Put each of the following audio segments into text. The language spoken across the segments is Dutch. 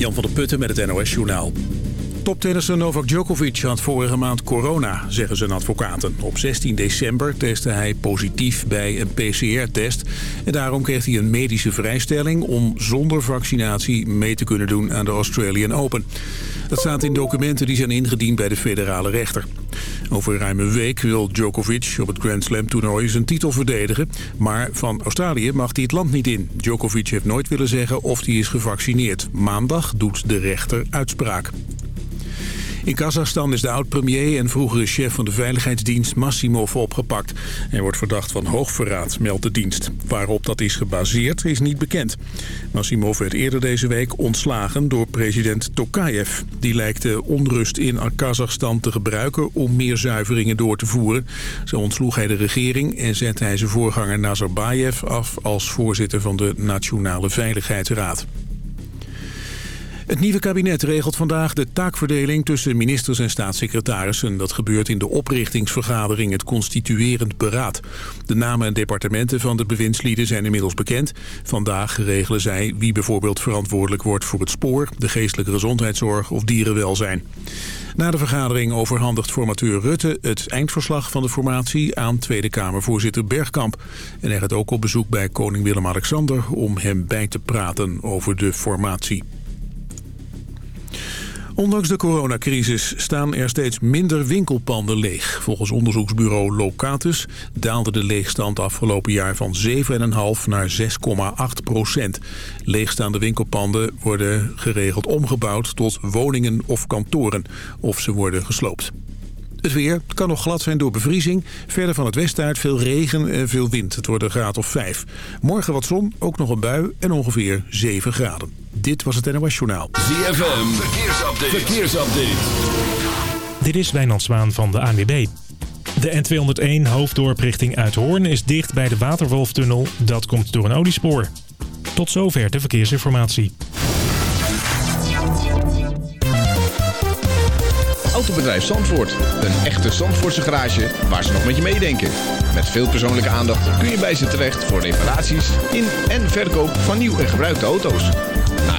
Jan van der Putten met het NOS Journaal. Toptennisser Novak Djokovic had vorige maand corona, zeggen zijn advocaten. Op 16 december testte hij positief bij een PCR-test. En daarom kreeg hij een medische vrijstelling om zonder vaccinatie mee te kunnen doen aan de Australian Open. Dat staat in documenten die zijn ingediend bij de federale rechter. Over ruim een week wil Djokovic op het Grand Slam toernooi zijn titel verdedigen. Maar van Australië mag hij het land niet in. Djokovic heeft nooit willen zeggen of hij is gevaccineerd. Maandag doet de rechter uitspraak. In Kazachstan is de oud-premier en vroegere chef van de veiligheidsdienst Massimov opgepakt. Hij wordt verdacht van hoogverraad, meldt de dienst. Waarop dat is gebaseerd is niet bekend. Massimov werd eerder deze week ontslagen door president Tokayev. Die lijkt de onrust in Kazachstan te gebruiken om meer zuiveringen door te voeren. Zo ontsloeg hij de regering en zette hij zijn voorganger Nazarbayev af als voorzitter van de Nationale Veiligheidsraad. Het nieuwe kabinet regelt vandaag de taakverdeling tussen ministers en staatssecretarissen. Dat gebeurt in de oprichtingsvergadering, het constituerend beraad. De namen en departementen van de bewindslieden zijn inmiddels bekend. Vandaag regelen zij wie bijvoorbeeld verantwoordelijk wordt voor het spoor, de geestelijke gezondheidszorg of dierenwelzijn. Na de vergadering overhandigt formateur Rutte het eindverslag van de formatie aan Tweede Kamervoorzitter Bergkamp. En hij gaat ook op bezoek bij koning Willem-Alexander om hem bij te praten over de formatie. Ondanks de coronacrisis staan er steeds minder winkelpanden leeg. Volgens onderzoeksbureau Locatus daalde de leegstand afgelopen jaar van 7,5 naar 6,8 procent. Leegstaande winkelpanden worden geregeld omgebouwd tot woningen of kantoren. Of ze worden gesloopt. Het weer kan nog glad zijn door bevriezing. Verder van het westen uit veel regen en veel wind. Het wordt een graad of 5. Morgen wat zon, ook nog een bui en ongeveer 7 graden. Dit was het NOS Journaal. ZFM, verkeersupdate. verkeersupdate. Dit is Wijnand Zwaan van de ANWB. De N201 hoofddorp richting Uithoorn is dicht bij de Waterwolftunnel. Dat komt door een oliespoor. Tot zover de verkeersinformatie. Autobedrijf Zandvoort. Een echte Zandvoortse garage waar ze nog met je meedenken. Met veel persoonlijke aandacht kun je bij ze terecht voor reparaties in en verkoop van nieuw en gebruikte auto's.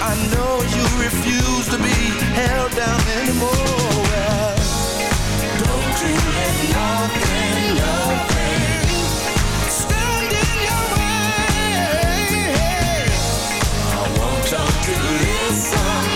I know you refuse to be held down anymore. Don't you nothing, nothing in your way. I want listen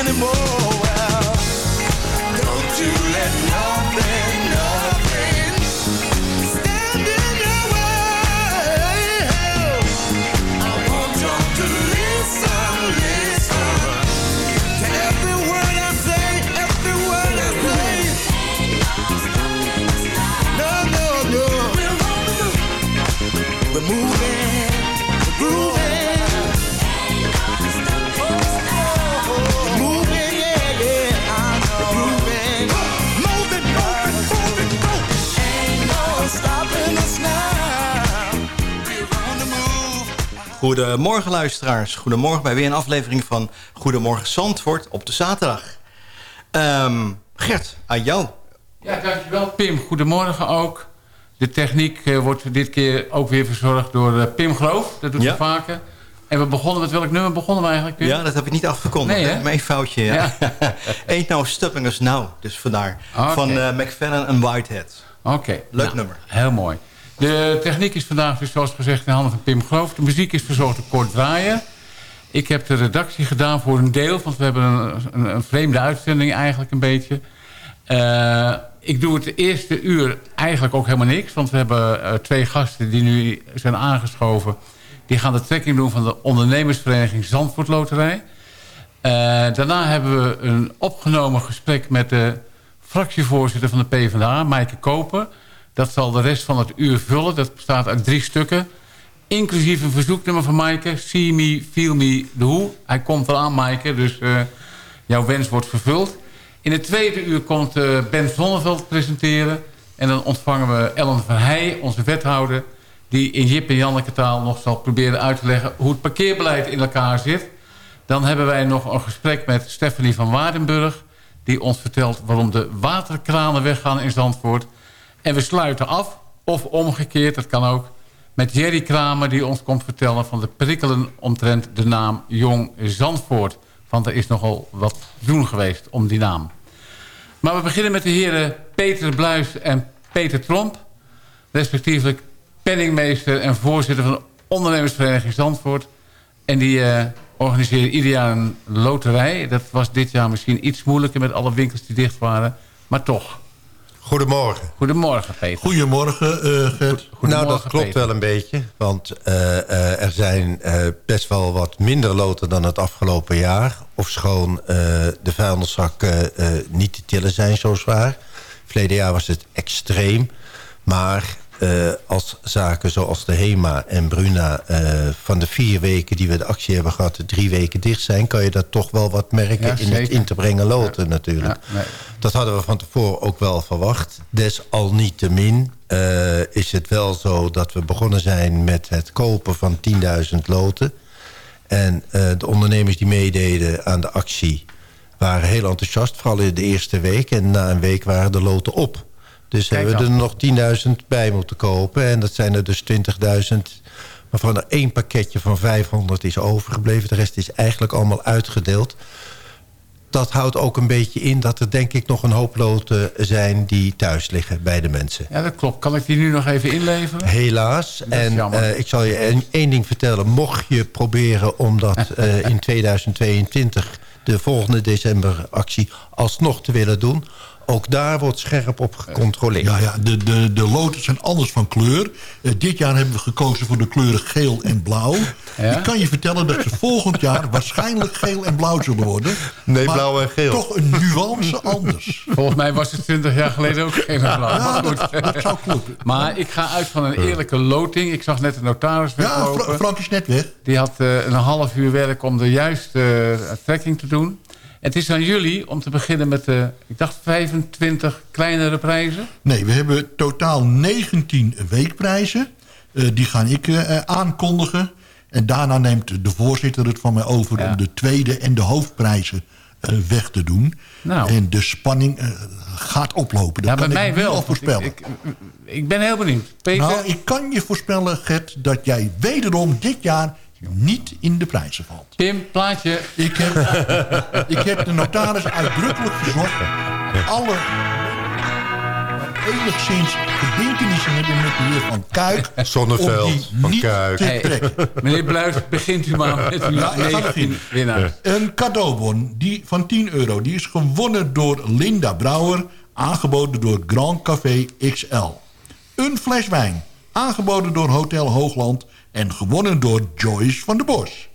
anymore. Goedemorgen luisteraars. Goedemorgen bij weer een aflevering van Goedemorgen Zandvoort op de zaterdag. Ehm, Gert, aan jou. Ja, dankjewel Pim. Goedemorgen ook. De techniek eh, wordt dit keer ook weer verzorgd door eh, Pim Groof. Dat doet Ja. hij vaker. En we begonnen met welk nummer begonnen we eigenlijk, Pim? Ja, dat heb ik niet afgekondigd. Nee, hè? Mijn foutje, ja. Ain't no stopping us now. Dus vandaar. Van eh McFadden en Whitehead. Oké. Leuk nou, nummer. Heel mooi. De techniek is vandaag dus zoals gezegd in handen van Pim Groof. De muziek is verzorgd door Kort Draaier. Ik heb de redactie gedaan voor een deel, want we hebben een, een, een vreemde uitzending eigenlijk een beetje. Eh, ik doe het eerste uur eigenlijk ook helemaal niks, want we hebben eh, twee gasten die nu zijn aangeschoven. Die gaan de trekking doen van de ondernemersvereniging Zandvoort Loterij. Eh, daarna hebben we een opgenomen gesprek met de fractievoorzitter van de PvdA, Maaike Koper. Dat zal de rest van het uur vullen. Dat bestaat uit drie stukken. Inclusief een verzoeknummer van Maaike. See me, feel me, the who. Hij komt eraan, Maaike, dus eh, jouw wens wordt vervuld. In het tweede uur komt eh, Ben Zonneveld presenteren. En dan ontvangen we Ellen Verheij, onze wethouder... die in Jip en Janneke taal nog zal proberen uit te leggen... hoe het parkeerbeleid in elkaar zit. Dan hebben wij nog een gesprek met Stephanie van Waardenburg... die ons vertelt waarom de waterkranen weggaan in Zandvoort. En we sluiten af, of omgekeerd, dat kan ook... met Jerry Kramer die ons komt vertellen van de prikkelen... omtrent de naam Jong Zandvoort. Want er is nogal wat doen geweest om die naam. Maar we beginnen met de heren Peter Bluis en Peter Tromp. Respectievelijk penningmeester en voorzitter van de ondernemersvereniging Zandvoort. En die eh, organiseren ieder jaar een loterij. Dat was dit jaar misschien iets moeilijker met alle winkels die dicht waren. Maar toch. Goedemorgen. Goedemorgen Peter. Goedemorgen, Gert. Goedemorgen, nou, dat klopt Peter. wel een beetje. Want eh, eh, er zijn best wel wat minder loten dan het afgelopen jaar. Ofschoon de vuilniszakken niet te tillen zijn zo zwaar. Verleden jaar was het extreem. Maar eh, als zaken zoals de HEMA en Bruna... eh, van de vier weken die we de actie hebben gehad... de drie weken dicht zijn... kan je dat toch wel wat merken Ja, in het in te brengen loten natuurlijk. Ja, nee. Dat hadden we van tevoren ook wel verwacht. Desalniettemin eh is het wel zo dat we begonnen zijn met het kopen van 10.000 loten. En de ondernemers die meededen aan de actie waren heel enthousiast. Vooral in de eerste week. En na een week waren de loten op. Dus Kijk hebben we er nog 10.000 bij moeten kopen. En dat zijn er dus 20.000 waarvan er één pakketje van 500 is overgebleven. De rest is eigenlijk allemaal uitgedeeld dat houdt ook een beetje in dat er denk ik nog een hoop loten zijn die thuis liggen bij de mensen. Ja, dat klopt. Kan ik die nu nog even inleveren? Helaas. En eh, ik zal je één- één ding vertellen. Mocht je proberen om dat eh, in 2022, de volgende decemberactie, alsnog te willen doen... ook daar wordt scherp op gecontroleerd. Ja, ja de, de, de loten zijn anders van kleur. Eh, dit jaar hebben we gekozen voor de kleuren geel en blauw. Ja? Ik kan je vertellen dat ze volgend jaar waarschijnlijk geel en blauw zullen worden. Nee, Maar blauw en geel. Toch een nuance anders. Volgens mij was het 20 jaar geleden ook geen blauw. Ja, Maar goed. dat, dat zou kloppen. Maar ik ga uit van een eerlijke loting. Ik zag net de notaris Ja, weglopen. Fra- Frank is net weg. Die had eh, een half uur werk om de juiste eh, trekking te doen. Het is aan jullie om te beginnen met de, ik dacht 25 kleinere prijzen. Nee, we hebben totaal 19 weekprijzen. Eh, die ga ik eh, eh, aankondigen. En daarna neemt de voorzitter het van mij over... Ja. om de tweede en de hoofdprijzen weg te doen. Nou. En de spanning gaat oplopen. Dat Ja, bij kan mij ik nu wel. voorspellen. Ik, ik, ik ben heel benieuwd. Peter? Nou, ik kan je voorspellen, Gert, dat jij wederom dit jaar niet in de prijzen valt. Pim, plaatje. Ik heb, ik heb de notaris uitdrukkelijk verzocht... alle enigszins verbintenissen hebben met de heer Van Kuik... Zonneveld, Van niet Kuik. te Hey, trekken. meneer Bluis, begint u maar met uw Ja, ik ga 19 beginnen. winnaar. Een cadeaubon die, van 10 euro. Die is gewonnen door Linda Brouwer. Aangeboden door Grand Café XL. Een fles wijn. Aangeboden door Hotel Hoogland. En gewonnen door Joyce van der Bos.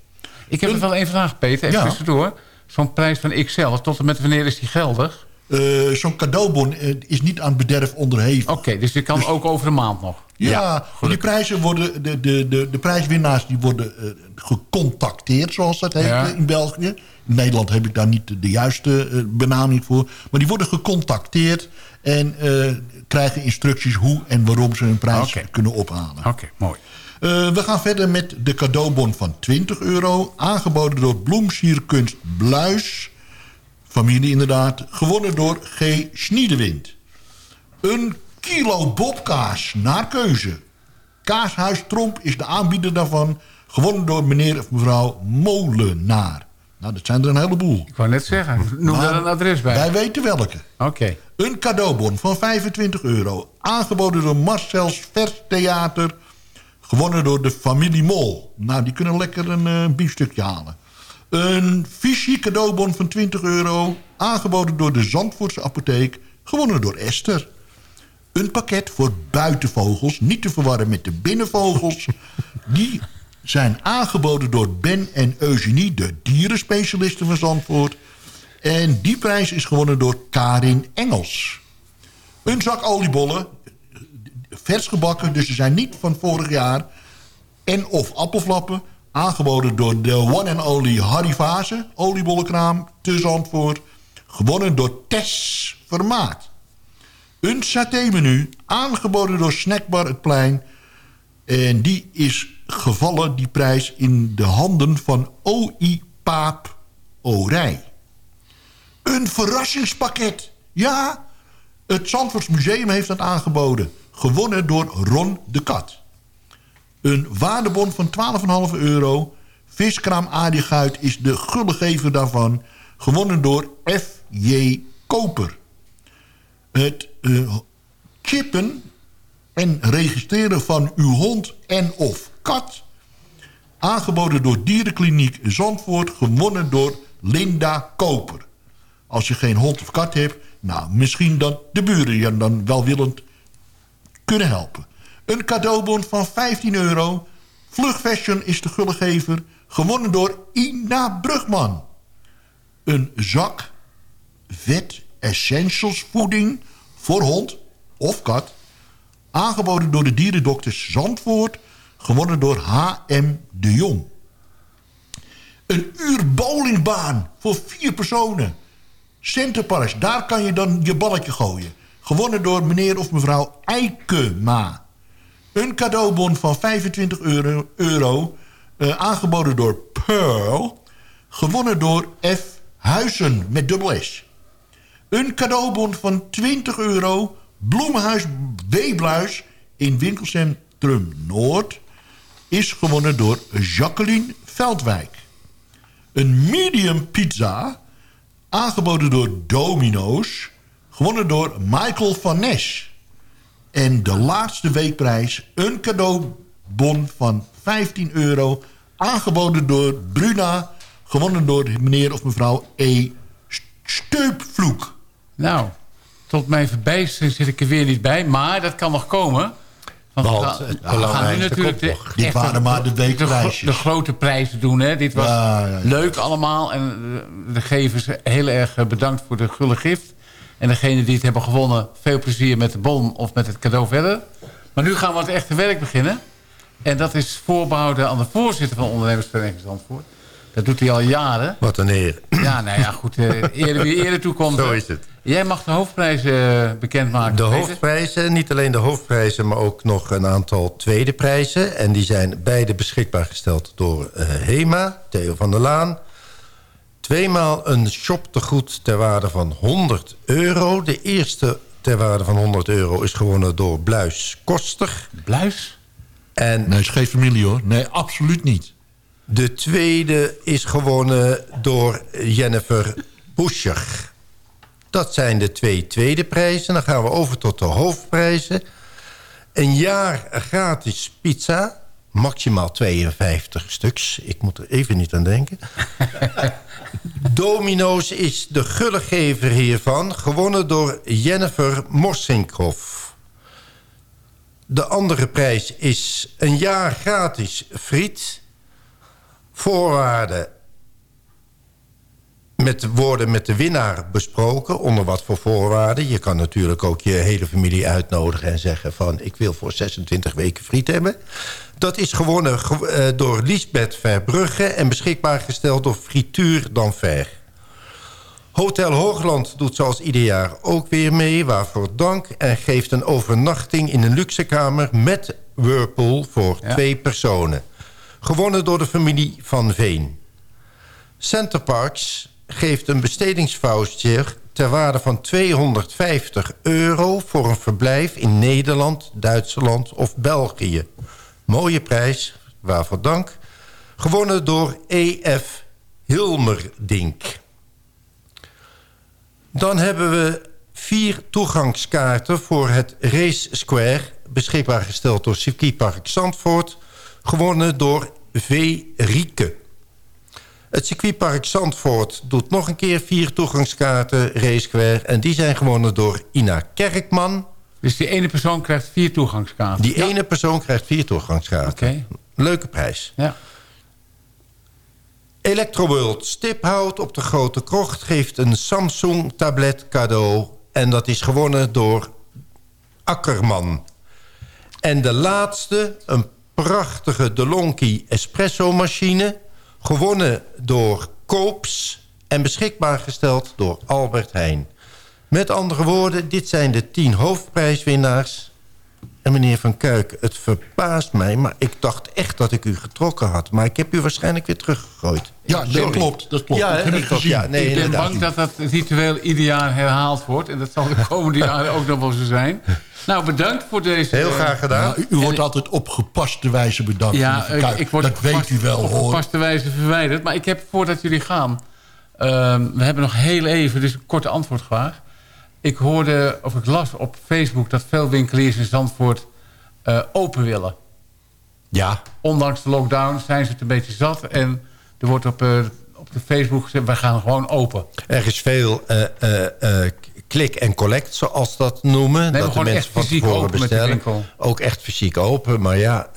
Ik heb nog wel één vraag, Peter. Even Ja. tussendoor. Zo'n prijs van XL, tot en met wanneer is die geldig? Eh, Zo'n cadeaubon eh, is niet aan bederf onderhevig. Oké, dus die kan ook over een maand nog. Ja, die prijzen worden, de, de, de, de prijswinnaars die worden eh, gecontacteerd, zoals dat heet Ja. in België. In Nederland heb ik daar niet de, de juiste benaming voor. Maar die worden gecontacteerd en krijgen instructies hoe en waarom ze hun prijs kunnen ophalen. Oké, mooi. Eh, we gaan verder met de cadeaubon van 20 euro. Aangeboden door Bloemsierkunst Bluis. Familie inderdaad. Gewonnen door G. Schniedewind. Een kilo bobkaas naar keuze. Kaashuis Tromp is de aanbieder daarvan. Gewonnen door meneer of mevrouw Molenaar. Nou, dat zijn er een heleboel. Ik wou net zeggen, noem daar een adres bij. Wij weten welke. Oké. Een cadeaubon van 25 euro. Aangeboden door Marcel's Vers Theater. Gewonnen door de familie Mol. Nou, die kunnen lekker een eh, biefstukje halen. Een Vichy cadeaubon van 20 euro. Aangeboden door de Zandvoortse apotheek. Gewonnen door Esther. Een pakket voor buitenvogels. Niet te verwarren met de binnenvogels. Die zijn aangeboden door Ben en Eugenie, de dierenspecialisten van Zandvoort. En die prijs is gewonnen door Karin Engels. Een zak oliebollen, vers gebakken, dus ze zijn niet van vorig jaar. En of appelflappen, aangeboden door de one and only Harry Vase, oliebollenkraam te Zandvoort. Gewonnen door Tess Vermaat. Een saté-menu, aangeboden door Snackbar Het Plein. En die is gevallen, die prijs, in de handen van O.I. Paap Orij. Een verrassingspakket. Ja, het Zandvoorts Museum heeft dat aangeboden. Gewonnen door Ron de Kat. Een waardebon van 12,5 euro. Viskraam Aardighuid is de gullegever daarvan. Gewonnen door F.J. Koper. Het eh, chippen en registreren van uw hond en of kat... aangeboden door Dierenkliniek Zandvoort... gewonnen door Linda Koper. Als je geen hond of kat hebt... nou, misschien dat de buren je dan welwillend kunnen helpen. Een cadeaubon van 15 euro. Vlug Fashion is de gullegever. Gewonnen door Ina Brugman. Een zak vet essentials voeding voor hond of kat. Aangeboden door de dierendokters Zandvoort. Gewonnen door H.M. de Jong. Een uur bowlingbaan voor vier personen. Centerparks, daar kan je dan je balletje gooien. Gewonnen door meneer of mevrouw Eikema. Een cadeaubon van 25 euro, eh, aangeboden door Pearl. Gewonnen door F. Huizen met dubbel S. Een cadeaubon van 20 euro. Bloemenhuis Weebluis in winkelcentrum Noord. Is gewonnen door Jacqueline Veldwijk. Een medium pizza. Aangeboden door Domino's. Gewonnen door Michael van Nes. En de laatste weekprijs. Een cadeaubon van 15 euro. Aangeboden door Bruna. Gewonnen door meneer of mevrouw E. Steupvloek. Nou, tot mijn verbijstering zit ik er weer niet bij. Maar dat kan nog komen. Want, Want we gaan- het we gaan nu natuurlijk de, nog. Dit waren maar de weekprijsjes. De, grote prijzen doen. Hè. Dit was Ja, ja, ja. leuk allemaal. En de, de gevers heel erg bedankt voor de gulle gift. En degene die het hebben gewonnen, veel plezier met de bon of met het cadeau verder. Maar nu gaan we het echte werk beginnen. En dat is voorbehouden aan de voorzitter van ondernemersvereniging Zandvoort. Dat doet hij al jaren. Wat een eer. Ja, nou ja, goed. Uh, eerder wie eerder toekomt. Zo is het. Jij mag de hoofdprijzen uh, bekendmaken. De hoofdprijzen, niet alleen de hoofdprijzen... maar ook nog een aantal tweede prijzen. En die zijn beide beschikbaar gesteld door uh, HEMA, Theo van der Laan. Tweemaal een shop te goed ter waarde van 100 euro. De eerste ter waarde van 100 euro is gewonnen door Bluis Koster. Bluis? En nee, is geen familie hoor. Nee, absoluut niet. De tweede is gewonnen door Jennifer Buscher. Dat zijn de twee tweede prijzen. Dan gaan we over tot de hoofdprijzen. Een jaar gratis pizza. Maximaal 52 stuks. Ik moet er even niet aan denken. Domino's is de gullegever hiervan. Gewonnen door Jennifer Morsinkhoff. De andere prijs is een jaar gratis friet. Voorwaarden met worden met de winnaar besproken. Onder wat voor voorwaarden. Je kan natuurlijk ook je hele familie uitnodigen en zeggen van... ik wil voor 26 weken friet hebben. Dat is gewonnen uh, door Lisbeth Verbrugge... en beschikbaar gesteld door Frituur Danver. Hotel Hoogland doet zoals ieder jaar ook weer mee, waarvoor dank... en geeft een overnachting in een luxekamer met Whirlpool voor twee personen. Gewonnen door de familie Van Veen. Centerparks geeft een bestedingsvoucher ter waarde van 250 euro... voor een verblijf in Nederland, Duitsland of België. Mooie prijs, waarvoor dank. Gewonnen door E.F. Hilmerdink. Dan hebben we vier toegangskaarten voor het Race Square... beschikbaar gesteld door Circuitpark Zandvoort... gewonnen door V. Rieke. Het circuitpark Zandvoort doet nog een keer vier toegangskaarten Race Square... en die zijn gewonnen door Ina Kerkman. Dus die ene persoon krijgt vier toegangskaarten? Die ene persoon krijgt vier toegangskaarten. Okay. Leuke prijs. Ja. Electroworld Stiphout op de Grote Krocht geeft een Samsung-tablet cadeau. En dat is gewonnen door Akkerman. En de laatste, een prachtige DeLonghi espresso-machine... gewonnen door Koops en beschikbaar gesteld door Albert Heijn. Met andere woorden, dit zijn de tien hoofdprijswinnaars... En meneer Van Kuik, het verbaast mij, maar ik dacht echt dat ik u getrokken had. Maar ik heb u waarschijnlijk weer teruggegooid. Ja, dat klopt. Dat klopt. Ja, dat. Ja, nee, ik ben bang dat dat ritueel ieder jaar herhaald wordt. En dat zal de komende jaren ook nog wel zo zijn. Nou, bedankt voor deze... Heel graag gedaan. u, u, wordt altijd op gepaste wijze bedankt. Ja, ik, ik word dat weet u wel, op hoor. op gepaste wijze verwijderd. Maar ik heb, voordat jullie gaan... Uh, we hebben nog heel even, dus een korte antwoord graag. Ik hoorde, of ik las op Facebook... dat veel winkeliers in Zandvoort uh, open willen. Ja. Ondanks de lockdown zijn ze het een beetje zat. En er wordt op, uh, op de Facebook gezegd, wij gaan gewoon open. Er is veel uh, klik en collect, zoals dat noemen. Nee, dat de mensen van tevoren bestellen. Ook echt fysiek open. Maar ja,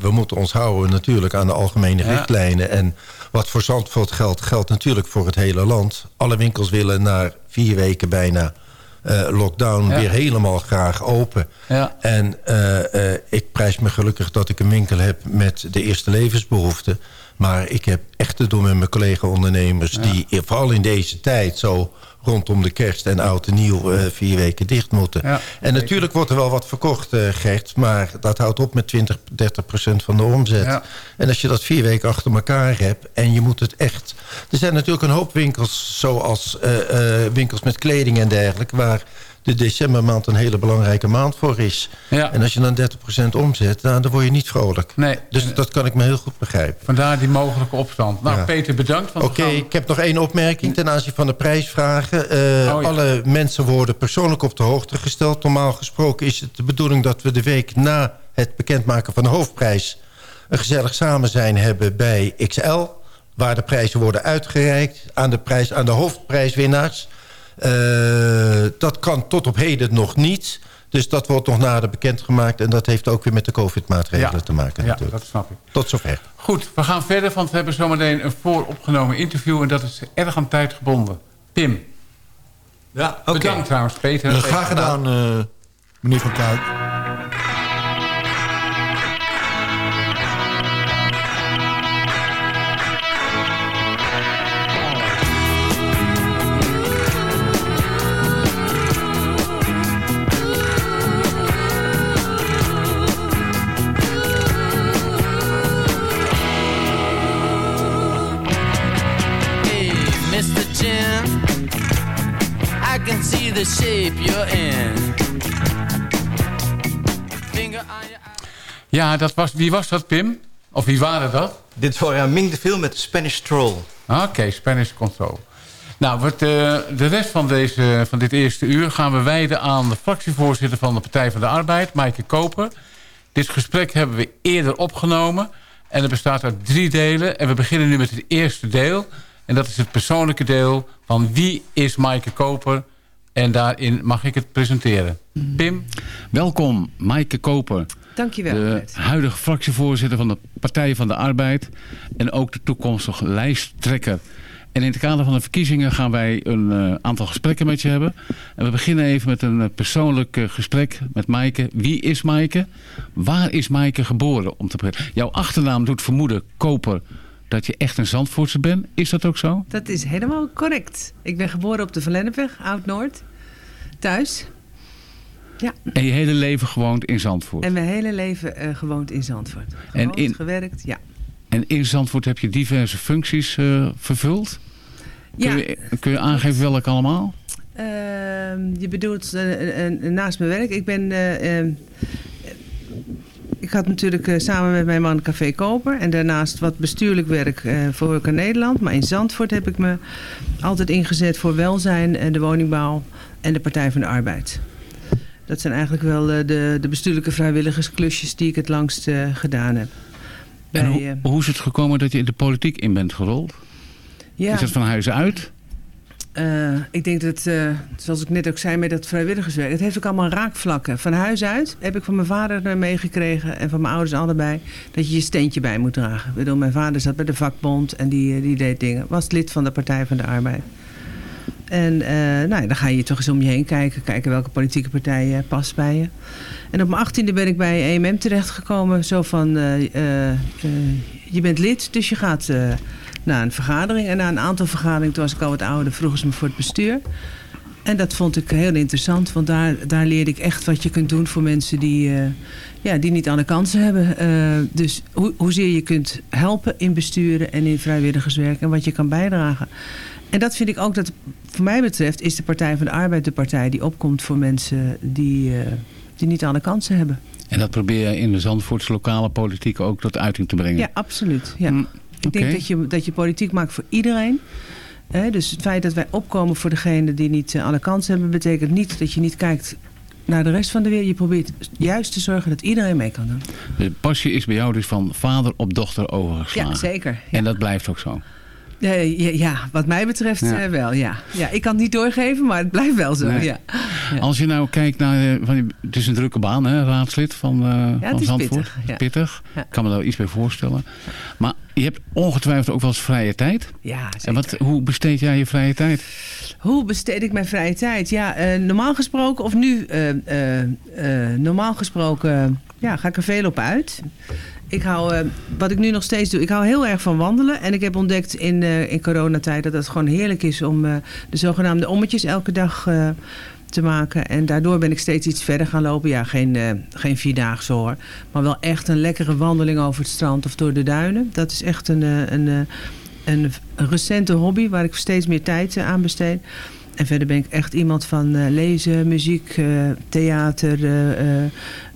we moeten ons houden natuurlijk aan de algemene ja. richtlijnen. En wat voor Zandvoort geldt, geldt natuurlijk voor het hele land. Alle winkels willen na vier weken bijna uh, lockdown ja. weer helemaal graag open. Ja. En uh, uh, ik prijs me gelukkig dat ik een winkel heb met de eerste levensbehoeften. Maar ik heb echt te doen met mijn collega-ondernemers... Ja. die vooral in deze tijd zo rondom de kerst en oud en nieuw uh, vier weken dicht moeten. Ja, en natuurlijk wordt er wel wat verkocht, uh, Gert... maar dat houdt op met 20, 30 procent van de omzet. Ja. En als je dat vier weken achter elkaar hebt en je moet het echt... Er zijn natuurlijk een hoop winkels, zoals uh, winkels met kleding en dergelijke... waar de decembermaand een hele belangrijke maand voor is. Ja. En als je dan 30% omzet, nou, dan word je niet vrolijk. Nee. Dus dat kan ik me heel goed begrijpen. Vandaar die mogelijke opstand. Nou, Ja. Peter, bedankt. Oké, gaan- ik heb nog één opmerking ten aanzien van de prijsvragen. Eh, ja. Alle mensen worden persoonlijk op de hoogte gesteld. Normaal gesproken is het de bedoeling dat we de week na het bekendmaken van de hoofdprijs... een gezellig samen zijn hebben bij XL... waar de prijzen worden uitgereikt aan de, prijs, aan de hoofdprijswinnaars. Eh, dat kan tot op heden nog niet... Dus dat wordt nog nader bekendgemaakt. En dat heeft ook weer met de COVID-maatregelen Ja. te maken Ja, natuurlijk. dat snap ik. Tot zover. Goed, we gaan verder, want we hebben zometeen een vooropgenomen interview... en dat is erg aan tijd gebonden. Pim. Ja, oké. Bedankt trouwens, Peter. Graag gedaan, eh, meneer Van Kuik. The shape you're in. Finger on your Ja, dat was, wie was dat, Pim? Of wie waren dat? Dit was Ming de Veel met de Spanish Troll. Oké, Spanish Control. Nou, wat, eh, de rest van, deze, van dit eerste uur gaan we wijden aan de fractievoorzitter van de Partij van de Arbeid, Maaike Koper. Dit gesprek hebben we eerder opgenomen en het bestaat uit drie delen. En we beginnen nu met het eerste deel. En dat is het persoonlijke deel van wie is Maaike Koper. En daarin mag ik het presenteren. Pim? Welkom, Maaike Koper. Dankjewel. De huidige fractievoorzitter van de Partij van de Arbeid. En ook de toekomstige lijsttrekker. En in het kader van de verkiezingen gaan wij een eh, aantal gesprekken met je hebben. En we beginnen even met een eh, persoonlijk eh, gesprek met Maaike. Wie is Maaike? Waar is Maaike geboren? Om te beginnen? Jouw achternaam doet vermoeden, Koper, dat je echt een Zandvoortse bent. Is dat ook zo? Dat is helemaal correct. Ik ben geboren op de Verlennepweg, Oud-Noord. Thuis. Ja. En je hele leven gewoond in Zandvoort. En mijn hele leven eh, gewoond in Zandvoort. Gewoond, in- gewerkt, ja. En in Zandvoort heb je diverse functies eh, vervuld. Kun, Ja. je, kun je aangeven welke allemaal? Ehm, je bedoelt eh, naast mijn werk. Ik ben... eh, ik had natuurlijk eh, samen met mijn man Café Koper. En daarnaast wat bestuurlijk werk eh, voor Horeca Nederland. Maar in Zandvoort heb ik me altijd ingezet voor welzijn, en de woningbouw en de Partij van de Arbeid. Dat zijn eigenlijk wel eh, de, de bestuurlijke vrijwilligersklusjes die ik het langst eh, gedaan heb. En Bij, hoe, eh, hoe is het gekomen dat je in de politiek in bent gerold? ja, Is dat van huis uit? Eh, ik denk dat, eh, zoals ik net ook zei met dat vrijwilligerswerk... het heeft ook allemaal raakvlakken. Van huis uit heb ik van mijn vader meegekregen... en van mijn ouders allebei... dat je je steentje bij moet dragen. Ik bedoel, mijn vader zat bij de vakbond en die, eh, die deed dingen. Was lid van de Partij van de Arbeid. En nou, ja, dan ga je toch eens om je heen kijken. Kijken welke politieke partij past bij je. En op mijn achttiende ben ik bij EMM terechtgekomen. Zo van, je bent lid, dus je gaat naar een vergadering. En na een aantal vergaderingen, toen was ik al wat ouder, vroegen ze me voor het bestuur. En dat vond ik heel interessant, want daar, daar leerde ik echt wat je kunt doen voor mensen die, eh, ja, die niet alle kansen hebben. Eh, dus hoe, hoezeer je kunt helpen in besturen en in vrijwilligerswerk en wat je kan bijdragen. En dat vind ik ook dat, voor mij betreft, is de Partij van de Arbeid de partij die opkomt voor mensen die, eh, die niet alle kansen hebben. En dat probeer je in de Zandvoortse lokale politiek ook tot uiting te brengen? Ja, absoluut. Ja. Mm, Ik denk dat je, dat je politiek maakt voor iedereen. Hè, dus het feit dat wij opkomen voor degene die niet eh, alle kansen hebben... betekent niet dat je niet kijkt naar de rest van de wereld. Je probeert juist te zorgen dat iedereen mee kan doen. De passie is bij jou dus van vader op dochter overgeslagen. Ja, zeker. En dat blijft ook zo? Ja, ja, ja, wat mij betreft Ja. eh, wel, ja. ja. Ik kan het niet doorgeven, maar het blijft wel zo, Nee. ja. Ja. Als je nou kijkt naar... eh, Van die, het is een drukke baan, hè, raadslid van, eh het van is Zandvoort. pittig, ja. Pittig. Ik kan me daar iets bij voorstellen. Maar je hebt ongetwijfeld ook wel eens vrije tijd. Ja, zeker. En wat, hoe besteed jij je vrije tijd? Hoe besteed ik mijn vrije tijd? Ja, normaal gesproken, of nu, eh, eh, eh, normaal gesproken, ja, ga ik er veel op uit. Ik hou, eh, wat ik nu nog steeds doe, ik hou heel erg van wandelen. En ik heb ontdekt in, eh, in coronatijd dat het gewoon heerlijk is om eh, de zogenaamde ommetjes elke dag te maken. En daardoor ben ik steeds iets verder gaan lopen. Ja, geen, geen vierdaagse hoor. Maar wel echt een lekkere wandeling over het strand of door de duinen. Dat is echt een, een, een, recente hobby waar ik steeds meer tijd aan besteed. En verder ben ik echt iemand van lezen, muziek, theater,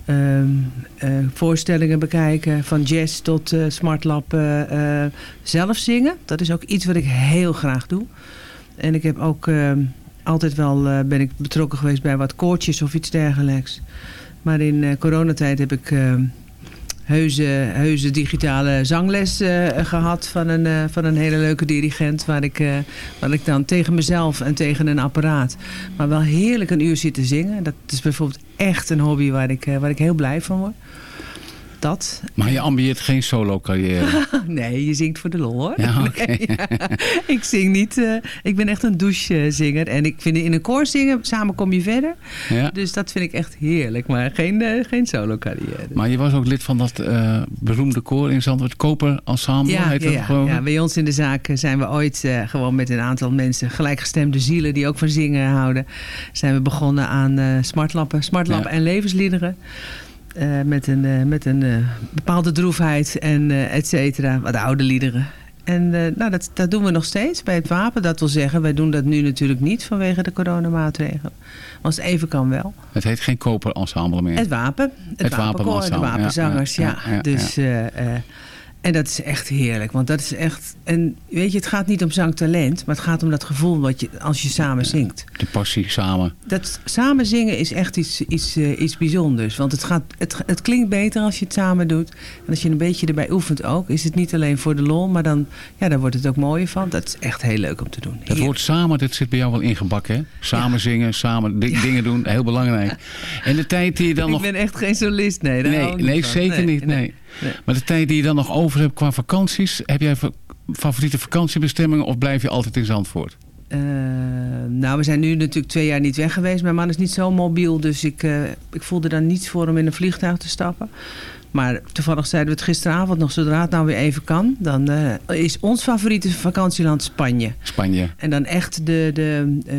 eh, eh, ehm, eh, voorstellingen bekijken. Van jazz tot eh smartlap. eh, zelf zingen, dat is ook iets wat ik heel graag doe. En ik heb ook ehm, altijd wel ben ik betrokken geweest bij wat koortjes of iets dergelijks. Maar in coronatijd heb ik ehm, heuse, heuse digitale zangles eh, gehad van een, eh, van een hele leuke dirigent. Waar ik, eh, waar ik dan tegen mezelf en tegen een apparaat, maar wel heerlijk een uur zit te zingen. Dat is bijvoorbeeld echt een hobby waar ik, waar ik heel blij van word. Dat. Maar je ambieert geen solo carrière. Nee, je zingt voor de lol hoor. Ja. Nee, ja. Ik zing niet. eh, ik ben echt een douchezinger. En ik vind in een koor zingen, samen kom je verder. Ja. Dus dat vind ik echt heerlijk. Maar geen, eh, geen solo carrière. Maar je was ook lid van dat eh, beroemde koor in Zandvoort. Koper Ensemble Ja, heet ja, dat ik? ja, bij ons in de zaak zijn we ooit gewoon met een aantal mensen, gelijkgestemde zielen die ook van zingen houden, zijn we begonnen aan smartlappen, smartlappen en levensliederen. Eh, met een, eh, met een eh, bepaalde droefheid en et cetera. Wat oude liederen. En nou, dat, dat doen we nog steeds bij het wapen. Dat wil zeggen, wij doen dat nu natuurlijk niet vanwege de coronamaatregelen. Maar als het even kan wel. Het heet geen koperensemble meer. Het wapen. Het, Het wapenkoor, de wapenensemble, ja, wapenzangers, ja. ja, ja, ja, dus, en dat is echt heerlijk. Want dat is echt... En weet je, het gaat niet om zangtalent. Maar het gaat om dat gevoel wat je, als je samen zingt. De passie samen. Dat samen zingen is echt iets, iets, eh, iets bijzonders. Want het, gaat, het, het klinkt beter als je het samen doet. En als je een beetje erbij oefent ook. Is het niet alleen voor de lol. Maar dan, ja, dan wordt het ook mooier van. Dat is echt heel leuk om te doen. Het woord samen, dat zit bij jou wel ingebakken, hè? Samen zingen, samen di- dingen doen, heel belangrijk. En de tijd die je dan Ik nog... ben echt geen solist, nee. Nee, ik nee niet zeker niet. Nee. Nee. Maar de tijd die je dan nog over hebt qua vakanties... heb jij fa- favoriete vakantiebestemmingen of blijf je altijd in Zandvoort? Eh, nou, we zijn nu natuurlijk twee jaar niet weg geweest. Mijn man is niet zo mobiel, dus ik, eh, ik voelde daar niets voor om in een vliegtuig te stappen. Maar toevallig zeiden we het gisteravond nog, zodra het nou weer even kan... dan eh, is ons favoriete vakantieland Spanje. Spanje. En dan echt de, de, eh,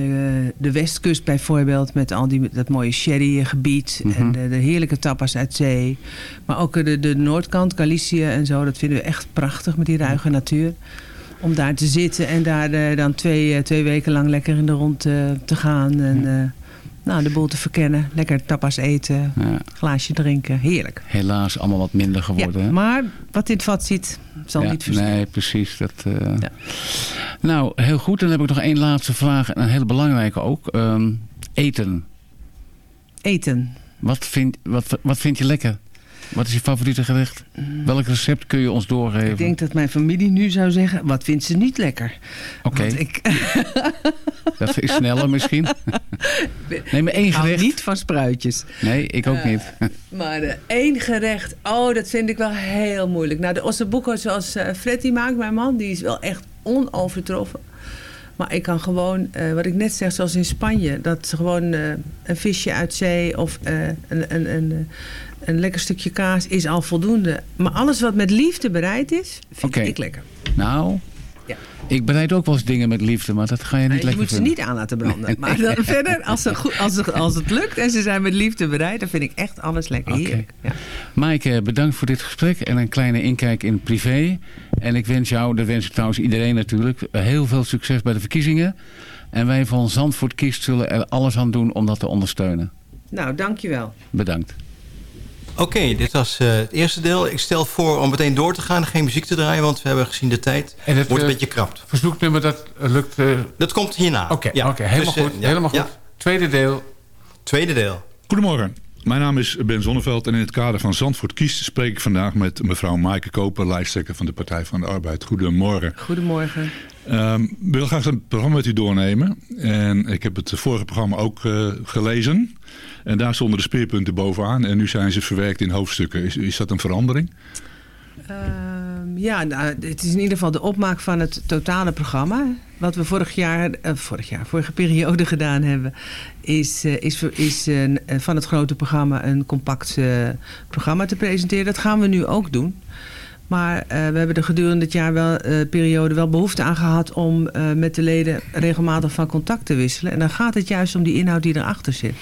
de westkust bijvoorbeeld, met al die, dat mooie sherrygebied... Mhm. en de, de heerlijke tapas uit zee. Maar ook de, de noordkant, Galicië en zo, dat vinden we echt prachtig met die ruige natuur om daar te zitten en daar eh, dan twee, twee weken lang lekker in de rond te gaan. En nou, de boel te verkennen. Lekker tapas eten, Ja. glaasje drinken. Heerlijk. Helaas allemaal wat minder geworden, Ja, maar wat in het vat zit, zal Ja, niet verstellen. Nee, precies. Dat, eh. Nou, heel goed. Dan heb ik nog één laatste vraag. En een hele belangrijke ook. Ehm, eten. Eten. Wat vind, wat, wat vind je lekker? Wat is je favoriete gerecht? Welk recept kun je ons doorgeven? Ik denk dat mijn familie nu zou zeggen, wat vindt ze niet lekker? Oké. Ik, Dat is sneller misschien. Nee, maar één ik gerecht. niet van spruitjes. Nee, ik ook Eh, niet. Maar eh, één gerecht, oh, dat vind ik wel heel moeilijk. Nou, de ossobuco zoals eh Fred die maakt, mijn man, die is wel echt onovertroffen. Maar ik kan gewoon, eh, wat ik net zeg, zoals in Spanje... dat ze gewoon eh, een visje uit zee of eh, een, een, een, eh, een lekker stukje kaas is al voldoende. Maar alles wat met liefde bereid is, vind ik lekker. Nou, Ja. ik bereid ook wel eens dingen met liefde, maar dat ga je niet je lekker moet ze niet aan laten branden. Maar dan verder, als, ze goed, als, het, als het lukt en ze zijn met liefde bereid... dan vind ik echt alles lekker. Heerlijk. Ja. Maaike, bedankt voor dit gesprek en een kleine inkijk in privé. En ik wens jou, dat wens ik trouwens iedereen natuurlijk, heel veel succes bij de verkiezingen. En wij van Zandvoort Kiest zullen er alles aan doen om dat te ondersteunen. Nou, dankjewel. Bedankt. Oké, dit was eh, het eerste deel. Ik stel voor om meteen door te gaan, geen muziek te draaien, want we hebben gezien de tijd. En het, wordt een eh, beetje krapt. Verzoeknummer, dat eh, lukt... Dat komt hierna. Oké, Ja. oké, helemaal Dus, goed. ja, helemaal goed. ja. Tweede deel. Tweede deel. Goedemorgen. Mijn naam is Ben Zonneveld en in het kader van Zandvoort Kiest spreek ik vandaag met mevrouw Maaike Koper, lijsttrekker van de Partij van de Arbeid. Goedemorgen. Goedemorgen. Ehm, ik wil graag het programma met u doornemen. En ik heb het vorige programma ook eh, gelezen. En daar stonden de speerpunten bovenaan. En nu zijn ze verwerkt in hoofdstukken. Is, is dat een verandering? Ehm, ja, nou, het is in ieder geval de opmaak van het totale programma. Wat we vorig jaar, eh, vorig jaar, vorige periode gedaan hebben, is, eh, is, is eh, van het grote programma een compact programma te presenteren. Dat gaan we nu ook doen. Maar we hebben er gedurende het jaar wel, periode wel behoefte aan gehad om met de leden regelmatig van contact te wisselen. En dan gaat het juist om die inhoud die erachter zit.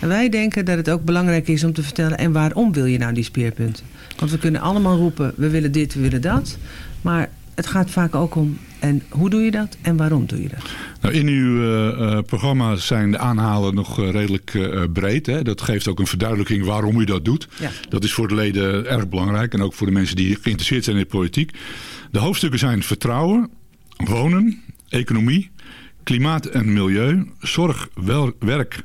En wij denken dat het ook belangrijk is om te vertellen... en waarom wil je nou die speerpunten? Want we kunnen allemaal roepen, we willen dit, we willen dat. Maar het gaat vaak ook om, en hoe doe je dat en waarom doe je dat? Nou, in uw eh, eh, programma zijn de aanhalen nog eh, redelijk breed. Hè? Dat geeft ook een verduidelijking waarom u dat doet. Ja. Dat is voor de leden erg belangrijk. En ook voor de mensen die geïnteresseerd zijn in de politiek. De hoofdstukken zijn vertrouwen, wonen, economie, klimaat en milieu, zorg, wel, werk,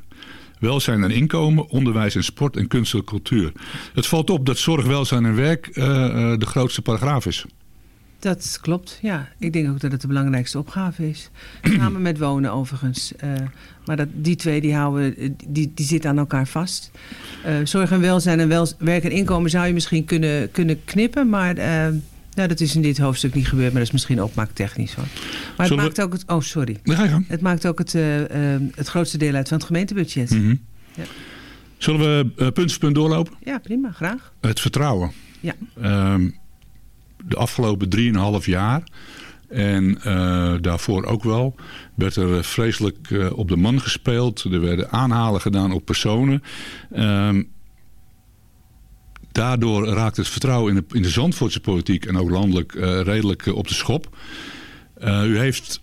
welzijn en inkomen, onderwijs en sport en kunst en cultuur. Het valt op dat zorg, welzijn en werk eh, eh, de grootste paragraaf is. Dat klopt, ja. Ik denk ook dat het de belangrijkste opgave is. Samen met wonen overigens. Eh, maar dat, die twee die houden, die, die zitten aan elkaar vast. Zorg en welzijn en werk en inkomen zou je misschien kunnen, kunnen knippen. Maar nou, dat is in dit hoofdstuk niet gebeurd. Maar dat is misschien opmaaktechnisch hoor. Maar het we- maakt ook het... Oh, sorry. Ga je. Het maakt ook het, eh, eh, het grootste deel uit van het gemeentebudget. Mhm. Ja. Zullen we eh, punt voor punt doorlopen? Ja, prima. Graag. Het vertrouwen. Ja. Ehm, de afgelopen 3,5 jaar en daarvoor ook wel werd er vreselijk op de man gespeeld. Er werden aanhalen gedaan op personen. Ehm, daardoor raakt het vertrouwen in de, in de Zandvoortse politiek en ook landelijk eh, redelijk eh, op de schop. Eh, u heeft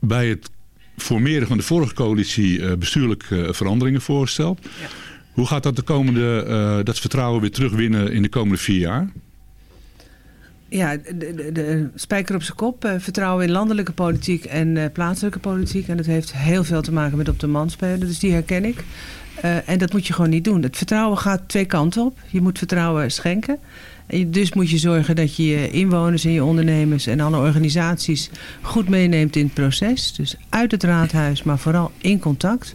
bij het formeren van de vorige coalitie bestuurlijke veranderingen voorgesteld. Hoe gaat dat de komende, dat vertrouwen weer terugwinnen in de komende vier jaar? Ja, de, de, de spijker op zijn kop. vertrouwen in landelijke politiek en plaatselijke politiek. En dat heeft heel veel te maken met op de man spelen. Dus die herken ik. Eh, en dat moet je gewoon niet doen. Het vertrouwen gaat twee kanten op. Je moet vertrouwen schenken. Dus moet je zorgen dat je je inwoners en je ondernemers en alle organisaties goed meeneemt in het proces. Dus uit het raadhuis, maar vooral in contact.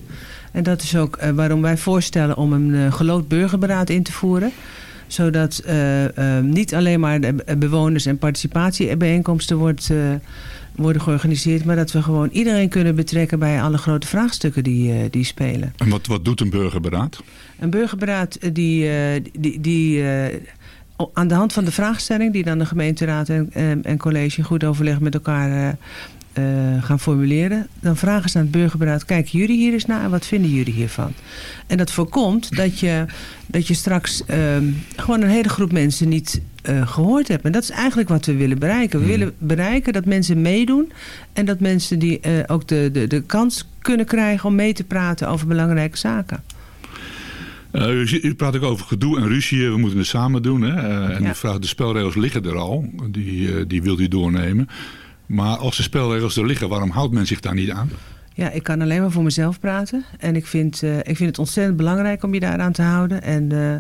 En dat is ook eh, waarom wij voorstellen om een eh, geloot burgerberaad in te voeren zodat niet alleen maar bewoners- en participatiebijeenkomsten wordt, worden georganiseerd... maar dat we gewoon iedereen kunnen betrekken bij alle grote vraagstukken die, eh, die spelen. En wat, wat doet een burgerberaad? Een burgerberaad eh, die, eh, die, die o- aan de hand van de vraagstelling... die dan de gemeenteraad en, en, en college in goed overleg met elkaar eh, gaan formuleren... dan vragen ze aan het burgerberaad... kijken jullie hier eens naar en wat vinden jullie hiervan? En dat voorkomt dat je, dat je straks ehm, gewoon een hele groep mensen niet eh, gehoord hebt. En dat is eigenlijk wat we willen bereiken. We willen bereiken dat mensen meedoen... en dat mensen die eh, ook de, de, de kans kunnen krijgen om mee te praten over belangrijke zaken. Eh, u, praat ook over gedoe en ruzie. We moeten het samen doen. Hè? En Ja. u vraagt, de spelregels liggen er al. Die, die wilt u doornemen. Maar als de spelregels er liggen, waarom houdt men zich daar niet aan? Ja, ik kan alleen maar voor mezelf praten. En ik vind, eh, ik vind het ontzettend belangrijk om je daaraan te houden. En eh,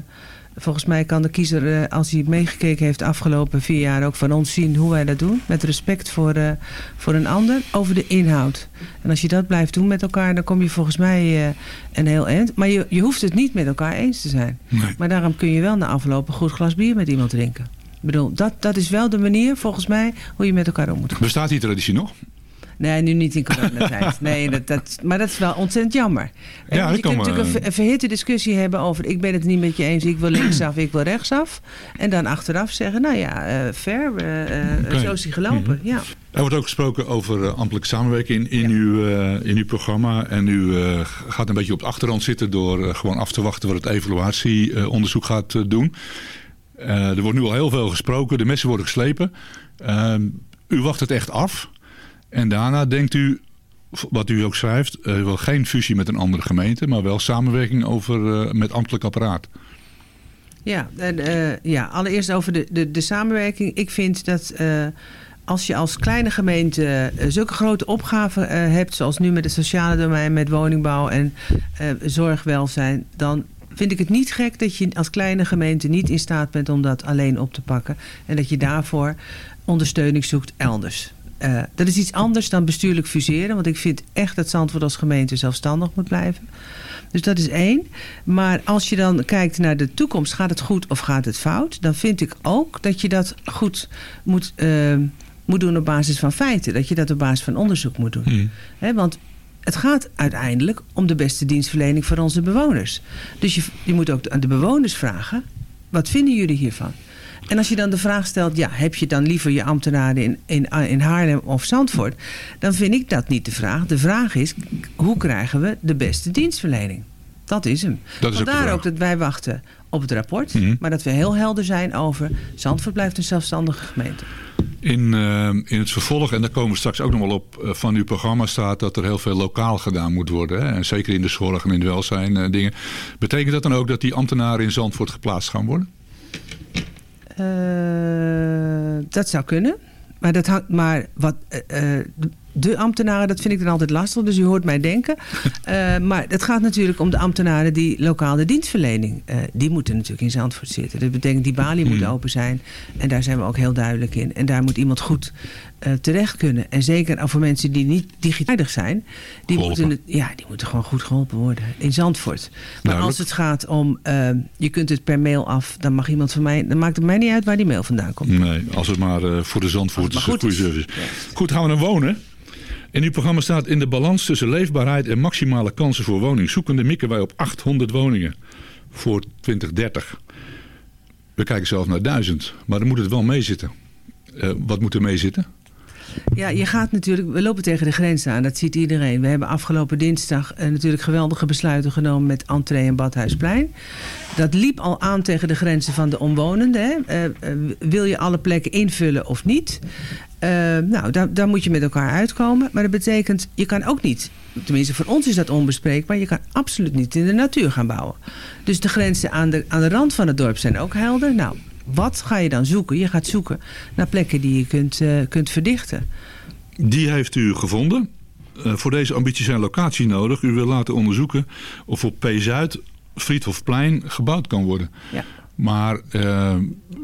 volgens mij kan de kiezer, eh, als hij meegekeken heeft de afgelopen vier jaar... ook van ons zien hoe wij dat doen. Met respect voor, voor een ander over de inhoud. En als je dat blijft doen met elkaar, dan kom je volgens mij een heel eind. Maar je, je hoeft het niet met elkaar eens te zijn. Maar daarom kun je wel na afloop een goed glas bier met iemand drinken. Bedoel, dat, dat is wel de manier volgens mij hoe je met elkaar om moet gaan. Bestaat die traditie nog? Nee, nu niet in coronatijd. Nee, dat, dat, maar dat is wel ontzettend jammer. En Ja, je kunt natuurlijk een, ver- een verhitte discussie hebben over... ik ben het niet met je eens, ik wil linksaf, ik wil rechtsaf. En dan achteraf zeggen, nou ja, eh fair, eh, eh, zo is hij gelopen. Ja. Er wordt ook gesproken over ambtelijke samenwerking in, in, uw, in uw programma. En u gaat een beetje op de achterhand zitten door gewoon af te wachten wat het evaluatieonderzoek gaat doen. Eh, er wordt nu al heel veel gesproken, de messen worden geslepen. Ehm, u wacht het echt af. En daarna denkt u, wat u ook schrijft, wil geen fusie met een andere gemeente, maar wel samenwerking over, eh, met ambtelijk apparaat. Ja, en, eh, ja, allereerst over de, de, de samenwerking. Ik vind dat als je als kleine gemeente zulke grote opgaven hebt... zoals nu met het sociale domein, met woningbouw en zorgwelzijn... dan vind ik het niet gek dat je als kleine gemeente niet in staat bent om dat alleen op te pakken. En dat je daarvoor ondersteuning zoekt elders. Eh, dat is iets anders dan bestuurlijk fuseren. Want ik vind echt dat Zandvoort als gemeente zelfstandig moet blijven. Dus dat is één. Maar als je dan kijkt naar de toekomst, gaat het goed of gaat het fout? Dan vind ik ook dat je dat goed moet, eh, moet doen op basis van feiten. Dat je dat op basis van onderzoek moet doen. Hè, want het gaat uiteindelijk om de beste dienstverlening voor onze bewoners. Dus je, moet ook aan de bewoners vragen, wat vinden jullie hiervan? En als je dan de vraag stelt, ja, heb je dan liever je ambtenaren in, in, in Haarlem of Zandvoort? Dan vind ik dat niet de vraag. De vraag is, hoe krijgen we de beste dienstverlening? Dat is hem. Dat is Vandaar ook dat wij wachten op het rapport. Mhm. Maar dat we heel helder zijn over... Zandvoort blijft een zelfstandige gemeente. In, eh, in het vervolg, en daar komen we straks ook nog wel op, eh, van uw programma staat dat er heel veel lokaal gedaan moet worden. Hè? En zeker in de zorg en in het welzijn eh, dingen. Betekent dat dan ook dat die ambtenaren in Zandvoort geplaatst gaan worden? Dat zou kunnen. Maar, dat hangt, maar wat, de ambtenaren, dat vind ik dan altijd lastig. Dus u hoort mij denken. Eh, maar het gaat natuurlijk om de ambtenaren die lokaal de dienstverlening... eh, die moeten natuurlijk in Zandvoort zitten. Dat betekent die balie moet open zijn. En daar zijn we ook heel duidelijk in. En daar moet iemand goed eh, terecht kunnen. En zeker voor mensen die niet digitaal zijn... Die Geholpen. moeten, het, ja, die moeten gewoon goed geholpen worden in Zandvoort. Maar Duidelijk. als het gaat om... eh, je kunt het per mail af, dan mag iemand van mij... dan maakt het mij niet uit waar die mail vandaan komt. Nee, als het maar voor de maar goede service. Goed, gaan we naar wonen. In uw programma staat in de balans tussen leefbaarheid en maximale kansen voor woning. Zoekende mikken wij op 800 woningen voor 2030. We kijken zelf naar 1000, maar dan moet het wel meezitten. Eh, wat moet er meezitten? Ja, je gaat natuurlijk, we lopen tegen de grens aan, dat ziet iedereen. We hebben afgelopen dinsdag eh, natuurlijk geweldige besluiten genomen met Entree en Badhuisplein. Dat liep al aan tegen de grenzen van de omwonenden. Hè. Eh, wil je alle plekken invullen of niet? Eh, nou, daar, daar moet je met elkaar uitkomen. Maar dat betekent, je kan ook niet, tenminste voor ons is dat onbespreekbaar, je kan absoluut niet in de natuur gaan bouwen. Dus de grenzen aan de, aan de rand van het dorp zijn ook helder. Nou, wat ga je dan zoeken? Je gaat zoeken naar plekken die je kunt, eh, kunt verdichten. Die heeft u gevonden. Eh, voor deze ambities zijn locatie nodig. U wil laten onderzoeken of op P-Zuid, Friedhofplein, gebouwd kan worden. Ja. Maar eh,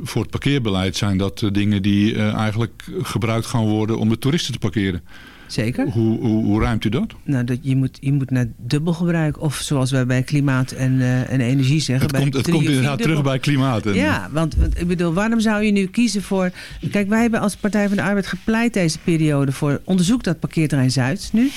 voor het parkeerbeleid zijn dat eh, dingen die eh, eigenlijk gebruikt gaan worden om de toeristen te parkeren. Zeker. Hoe, hoe, hoe ruimt u dat? Nou, dat, je, moet, je moet naar dubbelgebruik. Of zoals wij bij klimaat en, en energie zeggen. Het bij komt, het komt inderdaad terug dubbel. bij klimaat. En, Ja, want, want ik bedoel, waarom zou je nu kiezen voor... Kijk, wij hebben als Partij van de Arbeid gepleit deze periode voor... onderzoek dat parkeerterrein Zuid nu.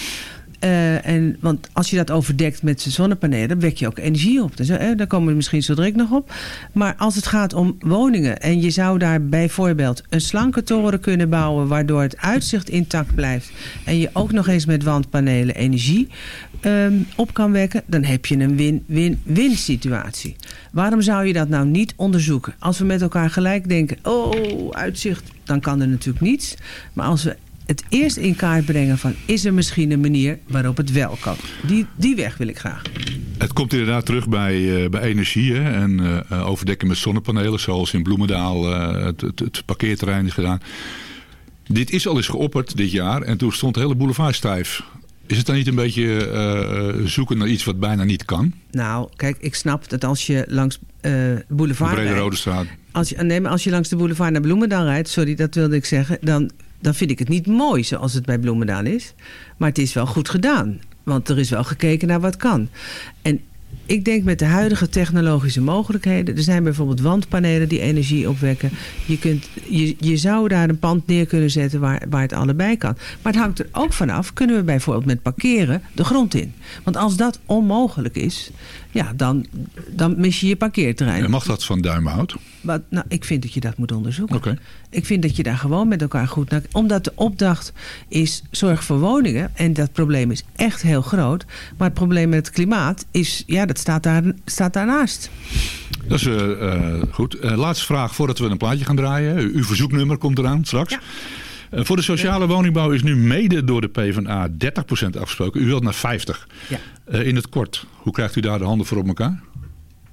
Eh, en, want als je dat overdekt met zonnepanelen, wek je ook energie op. Dus, eh, daar komen we misschien zo direct nog op. Maar als het gaat om woningen en je zou daar bijvoorbeeld een slanke toren kunnen bouwen... waardoor het uitzicht intact blijft... en je ook nog eens met wandpanelen energie ehm, op kan wekken... dan heb je een win-win-win situatie. Waarom zou je dat nou niet onderzoeken? Als we met elkaar gelijk denken, oh, uitzicht, dan kan er natuurlijk niets. Maar als we het eerst in kaart brengen van... is er misschien een manier waarop het wel kan? Die, die weg wil ik graag. Het komt inderdaad terug bij, eh, bij energie hè, en eh, overdekken met zonnepanelen, zoals in Bloemendaal eh, het, het, het parkeerterrein is gedaan. Dit is al eens geopperd dit jaar en toen stond de hele boulevard stijf. Is het dan niet een beetje zoeken naar iets wat bijna niet kan? Nou, kijk, ik snap dat als je langs boulevard De Brede rijdt- Rode Straat. Als je, nee, maar als je langs de boulevard naar Bloemendaal rijdt... sorry, dat wilde ik zeggen... dan, dan vind ik het niet mooi zoals het bij Bloemendaal is. Maar het is wel goed gedaan. Want er is wel gekeken naar wat kan. En ik denk met de huidige technologische mogelijkheden... er zijn bijvoorbeeld wandpanelen die energie opwekken. Je, kunt, je, je zou daar een pand neer kunnen zetten waar, waar het allebei kan. Maar het hangt er ook vanaf... kunnen we bijvoorbeeld met parkeren de grond in. Want als dat onmogelijk is... ja, dan, dan mis je je parkeerterrein. En mag dat van Duimhout? Wat, nou, ik vind dat je dat moet onderzoeken. Oké. Ik vind dat je daar gewoon met elkaar goed naar... Omdat de opdracht is zorg voor woningen. En dat probleem is echt heel groot. Maar het probleem met het klimaat is... Ja, dat staat, daar, staat daarnaast. Dat is eh, goed. Eh, laatste vraag voordat we een plaatje gaan draaien. U- Uw verzoeknummer komt eraan straks. Eh, voor de sociale woningbouw is nu mede door de PvdA 30% afgesproken. U wilt naar 50%. Ja. Eh, in het kort, hoe krijgt u daar de handen voor op elkaar?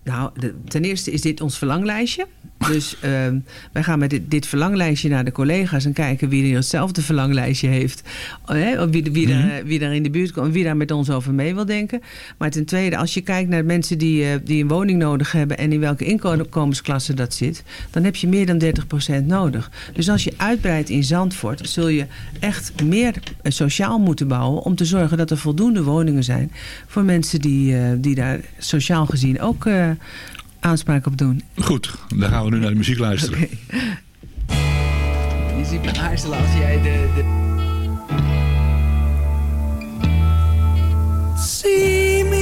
Nou, ten eerste is dit ons verlanglijstje. Dus ehm, wij gaan met dit, dit verlanglijstje naar de collega's en kijken wie er hetzelfde verlanglijstje heeft. Hè, of wie, wie, daar, wie daar in de buurt komt, wie daar met ons over mee wil denken. Maar ten tweede, als je kijkt naar mensen die, eh, die een woning nodig hebben en in welke inkomensklasse dat zit, dan heb je meer dan 30% nodig. Dus als je uitbreidt in Zandvoort, zul je echt meer eh, sociaal moeten bouwen om te zorgen dat er voldoende woningen zijn voor mensen die, eh, die daar sociaal gezien ook aanspraak op doen. Goed, dan gaan we nu naar de muziek luisteren. Je ziet me aarzelen als jij de... de... See me,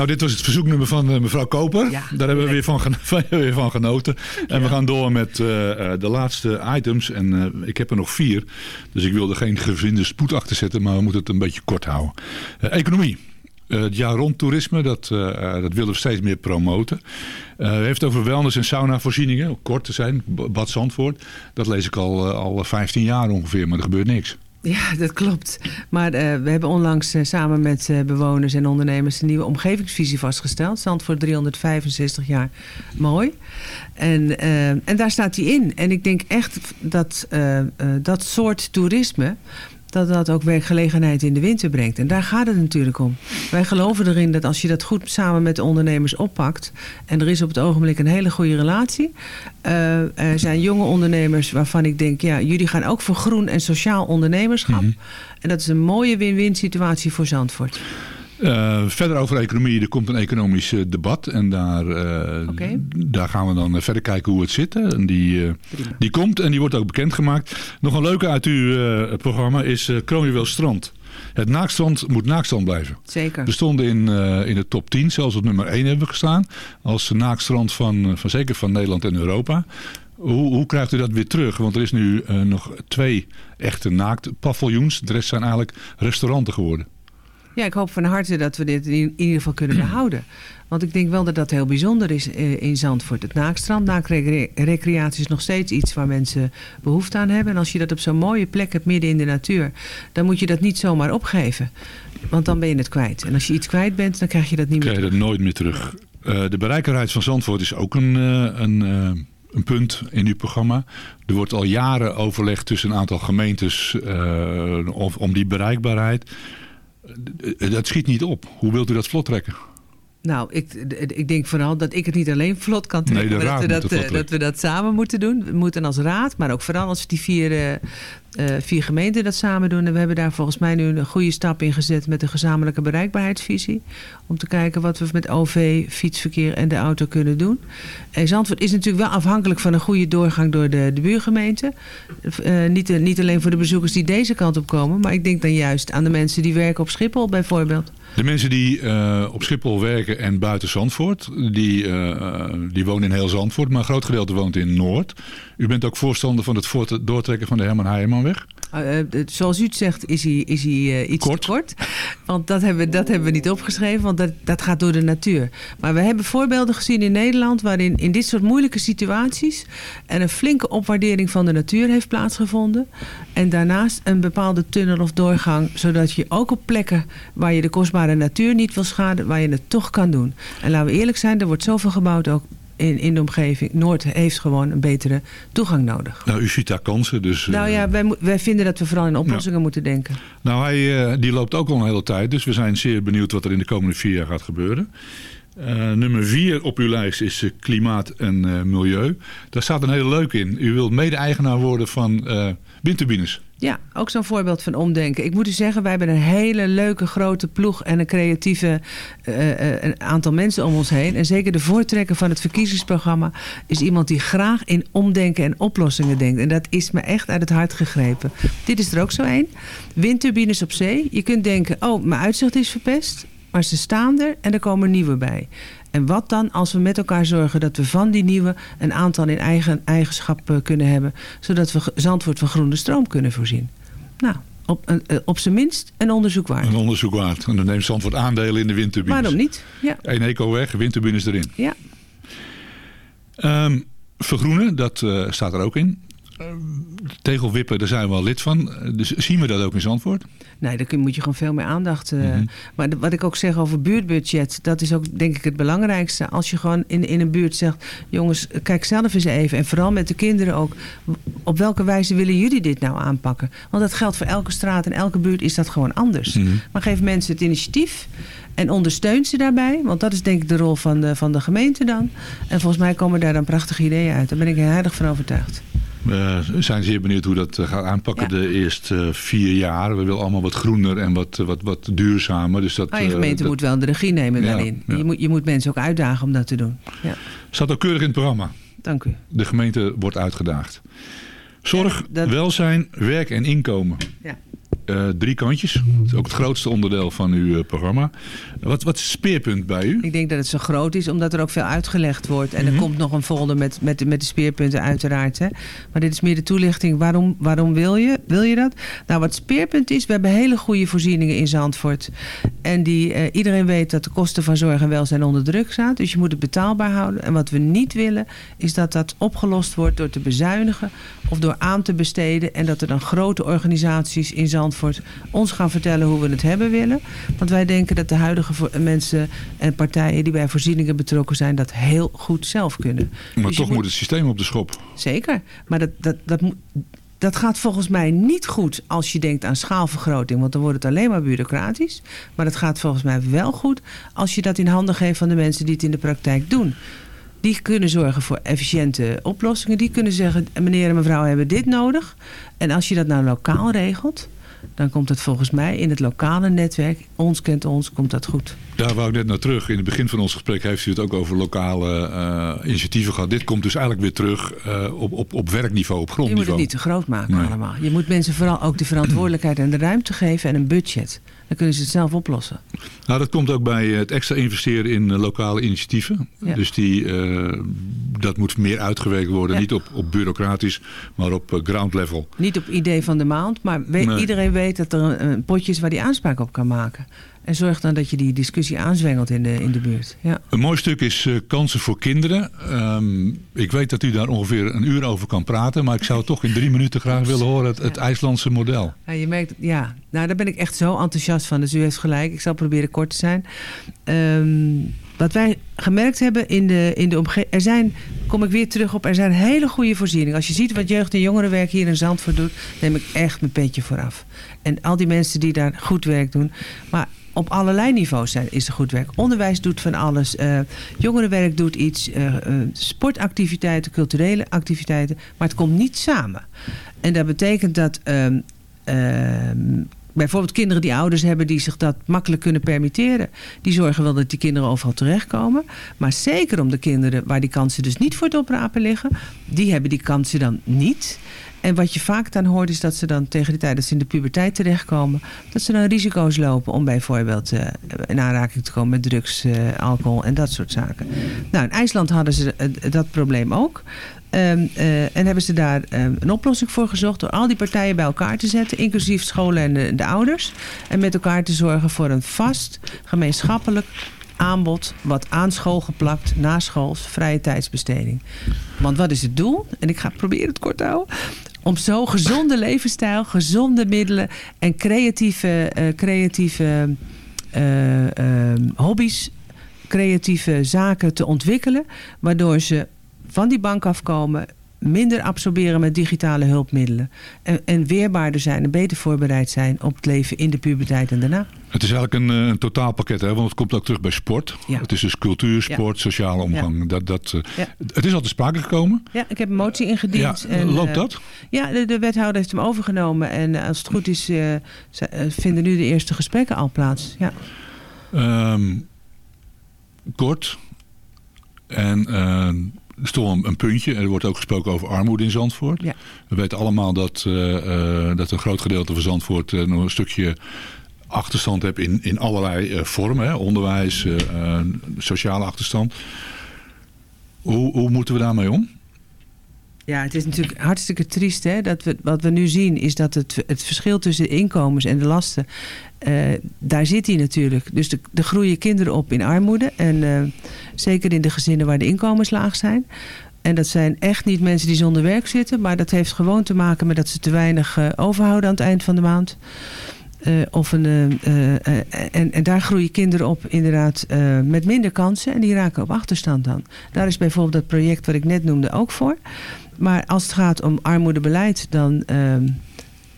Nou, dit was het verzoeknummer van eh, mevrouw Koper. Daar hebben we weer van, weer van genoten. En we gaan door met eh, eh, de laatste items. En ik heb er nog vier. Dus ik wil er geen gevinde spoed achter zetten. Maar we moeten het een beetje kort houden. Economie. Het jaar rond toerisme, dat, dat willen we steeds meer promoten. U heeft over wellness- en saunavoorzieningen, om kort te zijn, Bad Zandvoort. Dat lees ik al, al 15 jaar ongeveer, maar er gebeurt niks. Ja, dat klopt. Maar eh, we hebben onlangs eh, samen met eh, bewoners en ondernemers een nieuwe omgevingsvisie vastgesteld. Zandvoort 365 jaar mooi. En, en daar staat die in. En ik denk echt dat dat soort toerisme dat dat ook werkgelegenheid in de winter brengt. En daar gaat het natuurlijk om. Wij geloven erin dat als je dat goed samen met de ondernemers oppakt... en er is op het ogenblik een hele goede relatie... eh, er zijn jonge ondernemers waarvan ik denk... ja, jullie gaan ook voor groen en sociaal ondernemerschap. En dat is een mooie win-win situatie voor Zandvoort. Eh, verder over economie. Er komt een economisch eh, debat. En daar, eh, daar gaan we dan verder kijken hoe het zit. hè. En die, die komt en die wordt ook bekendgemaakt. Nog een leuke uit uw programma is uh, Kroonjuweel Strand. Het naakstrand moet naakstrand blijven. Zeker. We stonden in, in de top 10, zelfs op nummer 1 hebben we gestaan. Als naakstrand van, van zeker van Nederland en Europa. Hoe, hoe krijgt u dat weer terug? Want er is nu nog twee echte naaktpaviljoens. De rest zijn eigenlijk restauranten geworden. Ja, ik hoop van harte dat we dit in ieder geval kunnen behouden. Want ik denk wel dat dat heel bijzonder is eh, in Zandvoort. Het naakstrand, naakrecreatie is nog steeds iets waar mensen behoefte aan hebben. En als je dat op zo'n mooie plek hebt midden in de natuur... dan moet je dat niet zomaar opgeven. Want dan ben je het kwijt. En als je iets kwijt bent, dan krijg je dat niet meer krijg je dat nooit meer terug. Uh, de bereikbaarheid van Zandvoort is ook een, uh, een, uh, een punt in uw programma. Er wordt al jaren overlegd tussen een aantal gemeentes om, om die bereikbaarheid. Dat schiet niet op. Hoe wilt u dat vlot trekken? Nou, ik, ik denk vooral dat ik het niet alleen vlot kan trekken. Nee, maar dat we dat, dat we dat samen moeten doen. We moeten als raad, maar ook vooral als die vier, uh, uh, vier gemeenten dat samen doen. En we hebben daar volgens mij nu een goede stap in gezet met de gezamenlijke bereikbaarheidsvisie. Om te kijken wat we met OV, fietsverkeer en de auto kunnen doen. En Zandvoort is natuurlijk wel afhankelijk van een goede doorgang door de, de buurgemeente. Uh, niet, niet alleen voor de bezoekers die deze kant op komen. Maar ik denk dan juist aan de mensen die werken op Schiphol bijvoorbeeld. De mensen die uh, op Schiphol werken en buiten Zandvoort, die, uh, die wonen in heel Zandvoort, maar een groot gedeelte woont in Noord. U bent ook voorstander van het doortrekken van de Herman Heijermanweg? Uh, zoals u het zegt, is hij, is hij iets kort. te kort. Want dat hebben, we, dat hebben we niet opgeschreven, want dat, dat gaat door de natuur. Maar we hebben voorbeelden gezien in Nederland waarin in dit soort moeilijke situaties er een flinke opwaardering van de natuur heeft plaatsgevonden. En daarnaast een bepaalde tunnel of doorgang, zodat je ook op plekken waar je de kostbare natuur niet wil schaden, waar je het toch kan doen. En laten we eerlijk zijn, er wordt zoveel gebouwd ook in, in de omgeving. Noord heeft gewoon een betere toegang nodig. Nou, u ziet daar kansen. Dus, nou ja, wij, wij vinden dat we vooral in oplossingen ja. moeten denken. Nou, hij, uh, die loopt ook al een hele tijd. Dus we zijn zeer benieuwd wat er in de komende vier jaar gaat gebeuren. Uh, nummer vier op uw lijst is uh, klimaat en uh, milieu. Daar staat een hele leuke in. U wilt mede-eigenaar worden van windturbines. Ja, ook zo'n voorbeeld van omdenken. Ik moet u zeggen, wij hebben een hele leuke grote ploeg en een creatieve uh, een aantal mensen om ons heen. En zeker de voortrekker van het verkiezingsprogramma is iemand die graag in omdenken en oplossingen denkt. En dat is me echt uit het hart gegrepen. Dit is er ook zo een. Windturbines op zee. Je kunt denken, oh, mijn uitzicht is verpest. Maar ze staan er en er komen nieuwe bij. En wat dan als we met elkaar zorgen dat we van die nieuwe een aantal in eigen eigenschap kunnen hebben. Zodat we Zandvoort van groene stroom kunnen voorzien. Nou, op, op zijn minst een onderzoek waard. Een onderzoek waard. En dan neemt Zandvoort aandelen in de windturbines. Waarom niet? Ja. Eén eco weg, windturbines erin. Ja. Um, vergroenen, dat uh, staat er ook in. Tegelwippen, daar zijn we al lid van. Dus zien we dat ook in Zandvoort? Nee, daar moet je gewoon veel meer aandacht... Uh, mm -hmm. Maar wat ik ook zeg over buurtbudget... dat is ook denk ik het belangrijkste. Als je gewoon in, in een buurt zegt... jongens, kijk zelf eens even. En vooral met de kinderen ook. Op welke wijze willen jullie dit nou aanpakken? Want dat geldt voor elke straat en elke buurt is dat gewoon anders. Mm -hmm. Maar geef mensen het initiatief... En ondersteun ze daarbij. Want dat is denk ik de rol van de, van de gemeente dan. En volgens mij komen daar dan prachtige ideeën uit. Daar ben ik heilig van overtuigd. We zijn zeer benieuwd hoe dat gaat aanpakken ja. de eerste vier jaar. We willen allemaal wat groener en wat, wat, wat duurzamer. Dus dat, ah, je gemeente dat... moet wel de regie nemen ja, daarin. Ja. Je, moet, je moet mensen ook uitdagen om dat te doen. Ja. Staat ook keurig in het programma. Dank u. De gemeente wordt uitgedaagd. Zorg, dat... welzijn, werk en inkomen. Ja. Eh, drie kantjes. Dat is ook het grootste onderdeel van uw eh, programma. Wat, wat is het speerpunt bij u? Ik denk dat het zo groot is, omdat er ook veel uitgelegd wordt. En er Mhm. komt nog een folder met, met, met de speerpunten uiteraard. Hè. Maar dit is meer de toelichting. Waarom, waarom wil, je, wil je dat? Nou, wat speerpunt is, we hebben hele goede voorzieningen in Zandvoort. En die, eh, iedereen weet dat de kosten van zorg en welzijn onder druk staan. Dus je moet het betaalbaar houden. En wat we niet willen, is dat dat opgelost wordt door te bezuinigen of door aan te besteden. En dat er dan grote organisaties in Zandvoort ons gaan vertellen hoe we het hebben willen. Want wij denken dat de huidige mensen en partijen die bij voorzieningen betrokken zijn, dat heel goed zelf kunnen. Maar Dus toch moet het systeem op de schop. Zeker. Maar dat, dat, dat, moet- dat gaat volgens mij niet goed als je denkt aan schaalvergroting. Want dan wordt het alleen maar bureaucratisch. Maar het gaat volgens mij wel goed als je dat in handen geeft van de mensen die het in de praktijk doen. Die kunnen zorgen voor efficiënte oplossingen. Die kunnen zeggen, meneer en mevrouw hebben dit nodig. En als je dat nou lokaal regelt, dan komt het volgens mij in het lokale netwerk, ons kent ons, komt dat goed. Daar wou ik net naar terug. In het begin van ons gesprek heeft u het ook over lokale eh, initiatieven gehad. Dit komt dus eigenlijk weer terug eh, op, op, op werkniveau, op Je moet het grondniveau. niet te groot maken Nee. allemaal. Je moet mensen vooral ook de verantwoordelijkheid en de ruimte geven en een budget. Dan kunnen ze het zelf oplossen. Nou, dat komt ook bij het extra investeren in eh, lokale initiatieven. Ja. Dus die, eh, dat moet meer uitgewerkt worden. Ja. Niet op, op bureaucratisch, maar op eh, ground level. Niet op idee van de maand, maar Nee. iedereen weet dat er een, een potje is waar die aanspraak op kan maken. En zorg dan dat je die discussie aanzwengelt in de, in de buurt. Ja. Een mooi stuk is eh, kansen voor kinderen. Ehm, ik weet dat u daar ongeveer een uur over kan praten. Maar ik zou toch in drie minuten graag willen horen het, het IJslandse model. Ja, je merkt, ja, nou daar ben ik echt zo enthousiast van. Dus u heeft gelijk, ik zal proberen kort te zijn. Ehm, wat wij gemerkt hebben in de, in de omgeving... Er zijn, kom ik weer terug op, er zijn hele goede voorzieningen. Als je ziet wat jeugd- en jongerenwerk hier in Zandvoort doet... neem ik echt mijn petje vooraf. En al die mensen die daar goed werk doen... Maar op allerlei niveaus zijn, is er goed werk. Onderwijs doet van alles. eh, jongerenwerk doet iets. eh, eh, sportactiviteiten, culturele activiteiten. Maar het komt niet samen. En dat betekent dat... ehm, ehm, bijvoorbeeld kinderen die ouders hebben die zich dat makkelijk kunnen permitteren. Die zorgen wel dat die kinderen overal terechtkomen. Maar zeker om de kinderen waar die kansen dus niet voor het oprapen liggen. Die hebben die kansen dan niet. En wat je vaak dan hoort is dat ze dan tegen de tijd dat ze in de puberteit terechtkomen... dat ze dan risico's lopen om bijvoorbeeld eh, in aanraking te komen met drugs, eh, alcohol en dat soort zaken. Nou, in IJsland hadden ze eh, dat probleem ook. Ehm, eh, en hebben ze daar een oplossing voor gezocht door al die partijen bij elkaar te zetten, inclusief scholen en de, de ouders. En met elkaar te zorgen voor een vast gemeenschappelijk aanbod wat aan school geplakt, na schools, vrije tijdsbesteding. Want wat is het doel? En ik ga proberen het kort te houden. Om zo gezonde levensstijl, gezonde middelen en creatieve, eh, creatieve eh, ehm, hobby's, creatieve zaken te ontwikkelen. Waardoor ze van die bank afkomen, minder absorberen met digitale hulpmiddelen. En, en weerbaarder zijn en beter voorbereid zijn op het leven in de puberteit en daarna. Het is eigenlijk een, eh, een totaalpakket, hè? want het komt ook terug bij sport. Ja. Het is dus cultuur, sport, Ja. sociale omgang. Dat, dat, eh, Ja. Het is al te sprake gekomen. Ja, ik heb een motie ingediend. Ja, loopt eh, dat? Ja, de, de wethouder heeft hem overgenomen. En als het goed is, vinden nu de eerste gesprekken al plaats. Ja. Ehm, kort. En er is toch een, een puntje. Er wordt ook gesproken over armoede in Zandvoort. Ja. We weten allemaal dat, eh, eh, dat een groot gedeelte van Zandvoort eh, nog een stukje achterstand heeft in, in allerlei vormen. Hè? Onderwijs, sociale achterstand. Hoe, hoe moeten we daarmee om? Ja, het is natuurlijk hartstikke triest. Hè? Dat we, wat we nu zien is dat het, het verschil tussen de inkomens en de lasten... eh, daar zit hij natuurlijk. Dus er groeien kinderen op in armoede. En eh, zeker in de gezinnen waar de inkomens laag zijn. En dat zijn echt niet mensen die zonder werk zitten. Maar dat heeft gewoon te maken met dat ze te weinig eh, overhouden aan het eind van de maand. Eh, of een, eh, eh, en, en daar groeien kinderen op inderdaad met minder kansen. En die raken op achterstand dan. Daar is bijvoorbeeld dat project wat ik net noemde ook voor. Maar als het gaat om armoedebeleid, dan, ehm,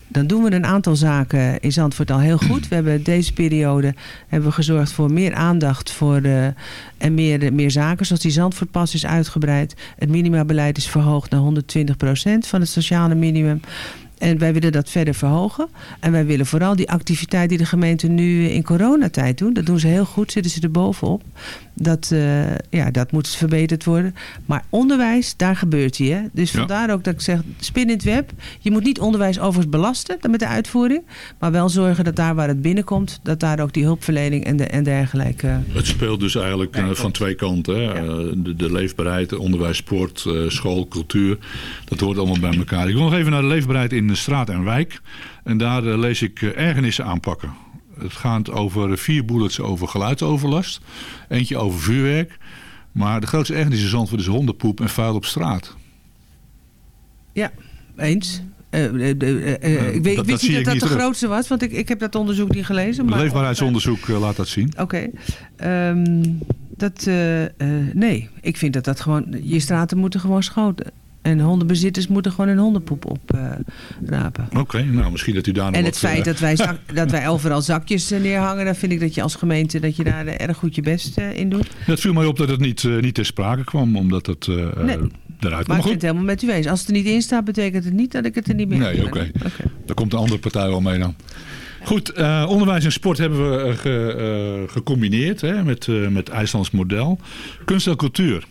dan doen we een aantal zaken in Zandvoort al heel goed. We hebben deze periode hebben we gezorgd voor meer aandacht voor, en meer, meer zaken. Zoals die Zandvoortpas is uitgebreid. Het minimabeleid is verhoogd naar 120% van het sociale minimum. En wij willen dat verder verhogen. En wij willen vooral die activiteit die de gemeente nu in coronatijd doen. Dat doen ze heel goed, zitten ze er bovenop. Dat, eh, ja, dat moet verbeterd worden. Maar onderwijs, daar gebeurt hij. Hè? Dus Ja. vandaar ook dat ik zeg, spin in het web. Je moet niet onderwijs overigens belasten met de uitvoering. Maar wel zorgen dat daar waar het binnenkomt... dat daar ook die hulpverlening en, de, en dergelijke... Het speelt dus eigenlijk eh, van twee kanten. Hè? Eh, De, de leefbaarheid, onderwijs, sport, school, cultuur. Dat hoort allemaal bij elkaar. Ik wil nog even naar de leefbaarheid in de straat en wijk. En daar eh, lees ik eh, ergernissen aanpakken. Het gaat over vier bullets over geluidsoverlast. Eentje over vuurwerk. Maar de grootste ergernis in Zandvoort is hondenpoep en vuil op straat. Ja, eens. Eh, eh, eh, eh, Eh, ik weet, dat- ik dat wist zie niet dat dat niet de terug. grootste was, want ik, ik heb dat onderzoek niet gelezen. Maar leefbaarheidsonderzoek eh, laat dat zien. Oké. Ehm, dat, eh, eh, nee, ik vind dat dat gewoon... Je straten moeten gewoon schoten. En hondenbezitters moeten gewoon hun hondenpoep oprapen. Oké, nou misschien dat u daar nog en wat, het feit eh, dat wij, zak- dat wij overal zakjes eh, neerhangen... dan vind ik dat je als gemeente dat je daar eh, erg goed je best in doet. Het viel mij op dat het niet, niet ter sprake kwam, omdat het Nee. eruit kwam. Maar Maar ik ben het helemaal met u eens. Als het er niet in staat, betekent het niet dat ik het er niet meer Nee, oké. Daar komt de andere partij wel mee dan. Goed, onderwijs en sport hebben we ge- gecombineerd hè, met, met IJslands model. Kunst en cultuur.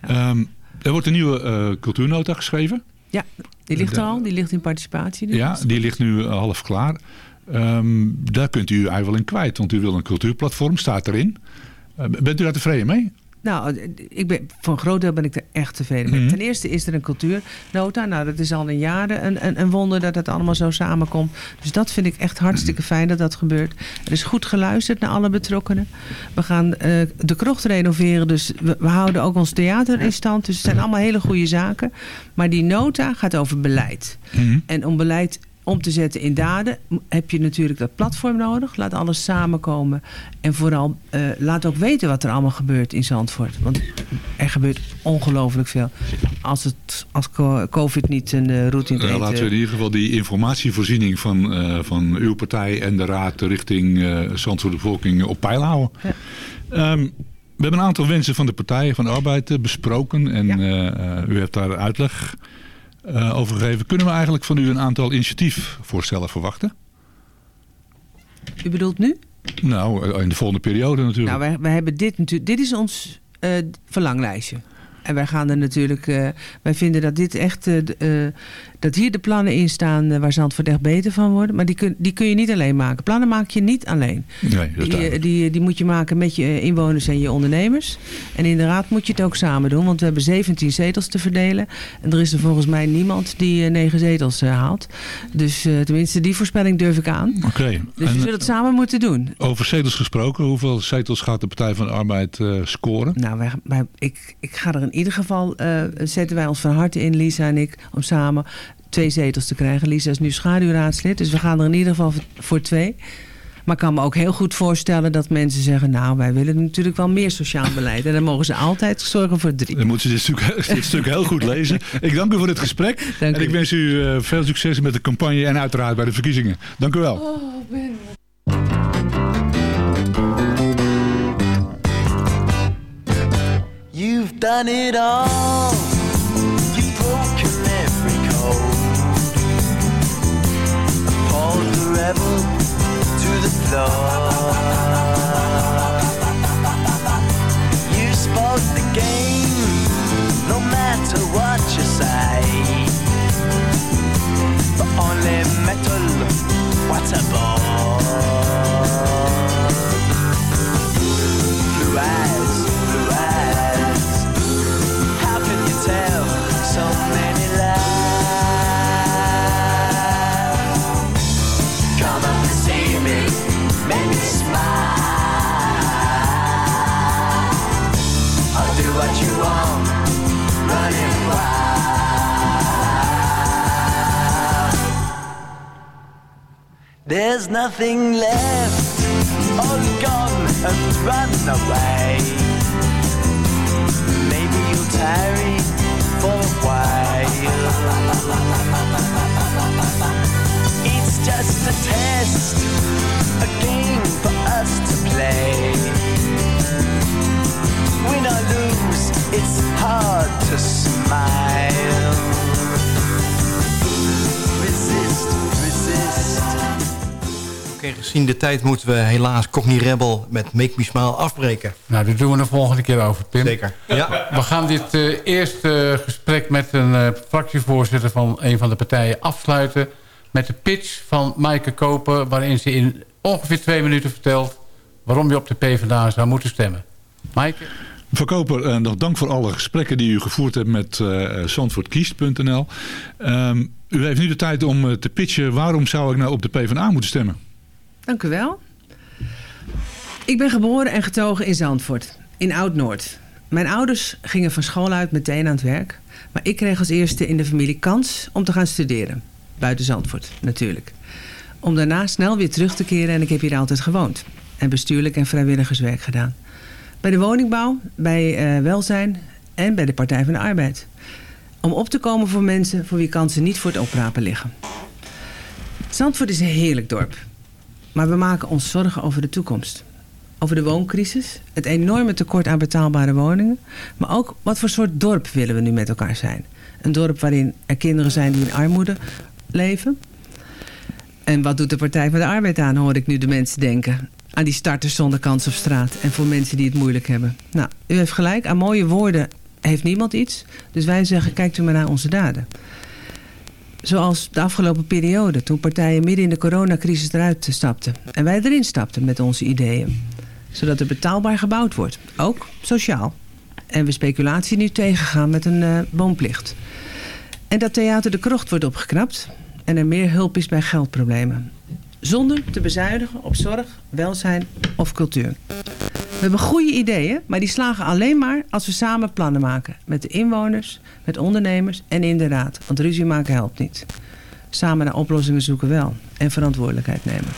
Ehm, er wordt een nieuwe eh, cultuurnota geschreven. Ja, die ligt er al. Die ligt in participatie. nu. Ja, die ligt nu eh, half klaar. Ehm, daar kunt u eigenlijk wel in kwijt, want u wil een cultuurplatform, staat erin. Eh, bent u daar tevreden mee? Nou, ik ben, voor een groot deel ben ik er echt tevreden mee. Mhm. Ten eerste is er een cultuurnota. Nou, dat is al een jaren een, een, een wonder dat het allemaal zo samenkomt. Dus dat vind ik echt hartstikke fijn dat dat gebeurt. Er is goed geluisterd naar alle betrokkenen. We gaan eh, de krocht renoveren, dus we, we houden ook ons theater in stand. Dus het zijn allemaal hele goede zaken. Maar die nota gaat over beleid. En om beleid om te zetten in daden heb je natuurlijk dat platform nodig. Laat alles samenkomen. En vooral eh, laat ook weten wat er allemaal gebeurt in Zandvoort. Want er gebeurt ongelooflijk veel. Als, het, als co- COVID niet een uh, route in het Eh, eten- laten we in ieder geval die informatievoorziening van, eh, van uw partij en de raad richting eh Zandvoort de bevolking op peil houden. Ehm, we hebben een aantal wensen van de Partij van de Arbeid eh, besproken en eh, eh, u heeft daar uitleg eh, over gegeven. Kunnen we eigenlijk van u een aantal initiatiefvoorstellen verwachten? U bedoelt nu? Nou, eh, in de volgende periode natuurlijk. Nou, wij, wij hebben dit natuurlijk. Dit is ons eh, verlanglijstje. En wij gaan er natuurlijk. eh, wij vinden dat dit echt. eh, eh, dat hier de plannen in staan eh, waar Zandvoort echt beter van worden. Maar die kun, die kun je niet alleen maken. Plannen maak je niet alleen. Nee, dat is Die, eh, die, die moet je maken met je inwoners en je ondernemers. En in de raad moet je het ook samen doen. Want we hebben 17 zetels te verdelen. En er is er volgens mij niemand die eh, 9 zetels eh, haalt. Dus eh, tenminste, die voorspelling durf ik aan. Oké. Dus we En, zullen het samen moeten doen. Over zetels gesproken, hoeveel zetels gaat de Partij van de Arbeid eh, scoren? Nou, wij, wij- ik, ik ga er in ieder geval, eh, zetten wij ons van harte in, Lisa en ik, om samen twee zetels te krijgen. Lisa is nu schaduwraadslid, dus we gaan er in ieder geval voor, twee. Maar ik kan me ook heel goed voorstellen dat mensen zeggen... nou, wij willen natuurlijk wel meer sociaal beleid. En dan mogen ze altijd zorgen voor drie. Dan moeten ze dit stuk, dit stuk heel goed lezen. Ik dank u voor dit gesprek. en ik wens u eh, veel succes met de campagne en uiteraard bij de verkiezingen. Dank u wel. Oh, Ben. You've done it all. The rebel to the floor. You spoke the game, no matter what you say. But only metal, what a bore. There's nothing left, all gone and run away. Maybe you'll tarry for a while. Gezien de tijd moeten we helaas Cockney Rebel met Make Me Smile afbreken. Nou, dat doen we de volgende keer over, Pim. Zeker. Ja. We gaan dit eh, eerste gesprek met een eh, fractievoorzitter van een van de partijen afsluiten... met de pitch van Maaike Koper... waarin ze in ongeveer twee minuten vertelt... waarom je op de PvdA zou moeten stemmen. Maaike? Verkoper, uh, nog dank voor alle gesprekken die u gevoerd hebt met uh, zandvoortkiest.nl. Um, u heeft nu de tijd om uh, te pitchen. Waarom zou ik nou op de PvdA moeten stemmen? Dank u wel. Ik ben geboren en getogen in Zandvoort, in Oud-Noord. Mijn ouders gingen van school uit meteen aan het werk. Maar ik kreeg als eerste in de familie kans om te gaan studeren. Buiten Zandvoort, natuurlijk. Om daarna snel weer terug te keren en ik heb hier altijd gewoond. En bestuurlijk en vrijwilligerswerk gedaan. Bij de woningbouw, bij uh, welzijn en bij de Partij van de Arbeid. Om op te komen voor mensen voor wie kansen niet voor het oprapen liggen. Zandvoort is een heerlijk dorp. Maar we maken ons zorgen over de toekomst. Over de wooncrisis, het enorme tekort aan betaalbare woningen. Maar ook wat voor soort dorp willen we nu met elkaar zijn. Een dorp waarin er kinderen zijn die in armoede leven. En wat doet de Partij van de Arbeid aan, hoor ik nu de mensen denken aan die starters zonder kans op straat. En voor mensen die het moeilijk hebben. Nou, u heeft gelijk. Aan mooie woorden heeft niemand iets. Dus wij zeggen, kijkt u maar naar onze daden. Zoals de afgelopen periode, toen partijen midden in de coronacrisis eruit stapten. En wij erin stapten met onze ideeën. Zodat er betaalbaar gebouwd wordt. Ook sociaal. En we speculatie nu tegengaan met een uh, woonplicht. En dat Theater de Krocht wordt opgeknapt. En er meer hulp is bij geldproblemen zonder te bezuinigen op zorg, welzijn of cultuur. We hebben goede ideeën, maar die slagen alleen maar als we samen plannen maken. Met de inwoners, met ondernemers en in de raad. Want ruzie maken helpt niet. Samen naar oplossingen zoeken wel. En verantwoordelijkheid nemen.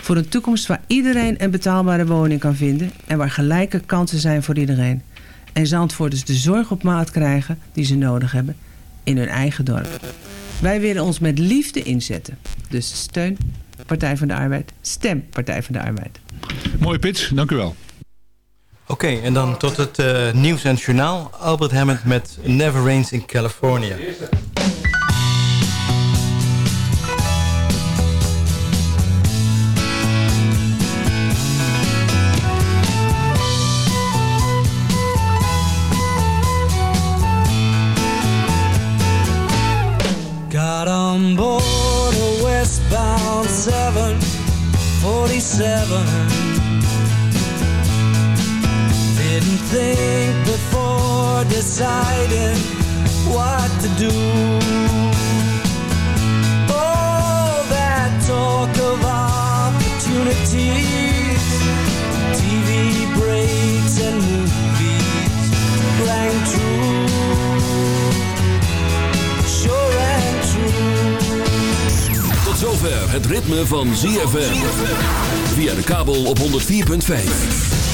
Voor een toekomst waar iedereen een betaalbare woning kan vinden. En waar gelijke kansen zijn voor iedereen. En Zandvoorters de zorg op maat krijgen die ze nodig hebben. In hun eigen dorp. Wij willen ons met liefde inzetten. Dus steun Partij van de Arbeid. Stem Partij van de Arbeid. Mooie pitch, dank u wel. Oké, okay, en dan tot het uh, nieuws en journaal. Albert Hammond met Never Rains in California. Got on board a westbound 747 Didn't think before deciding what to do All that talk of opportunities TV breaks and movies rang true Sure and true Tot zover het ritme van ZFM. Via de kabel op 104.5.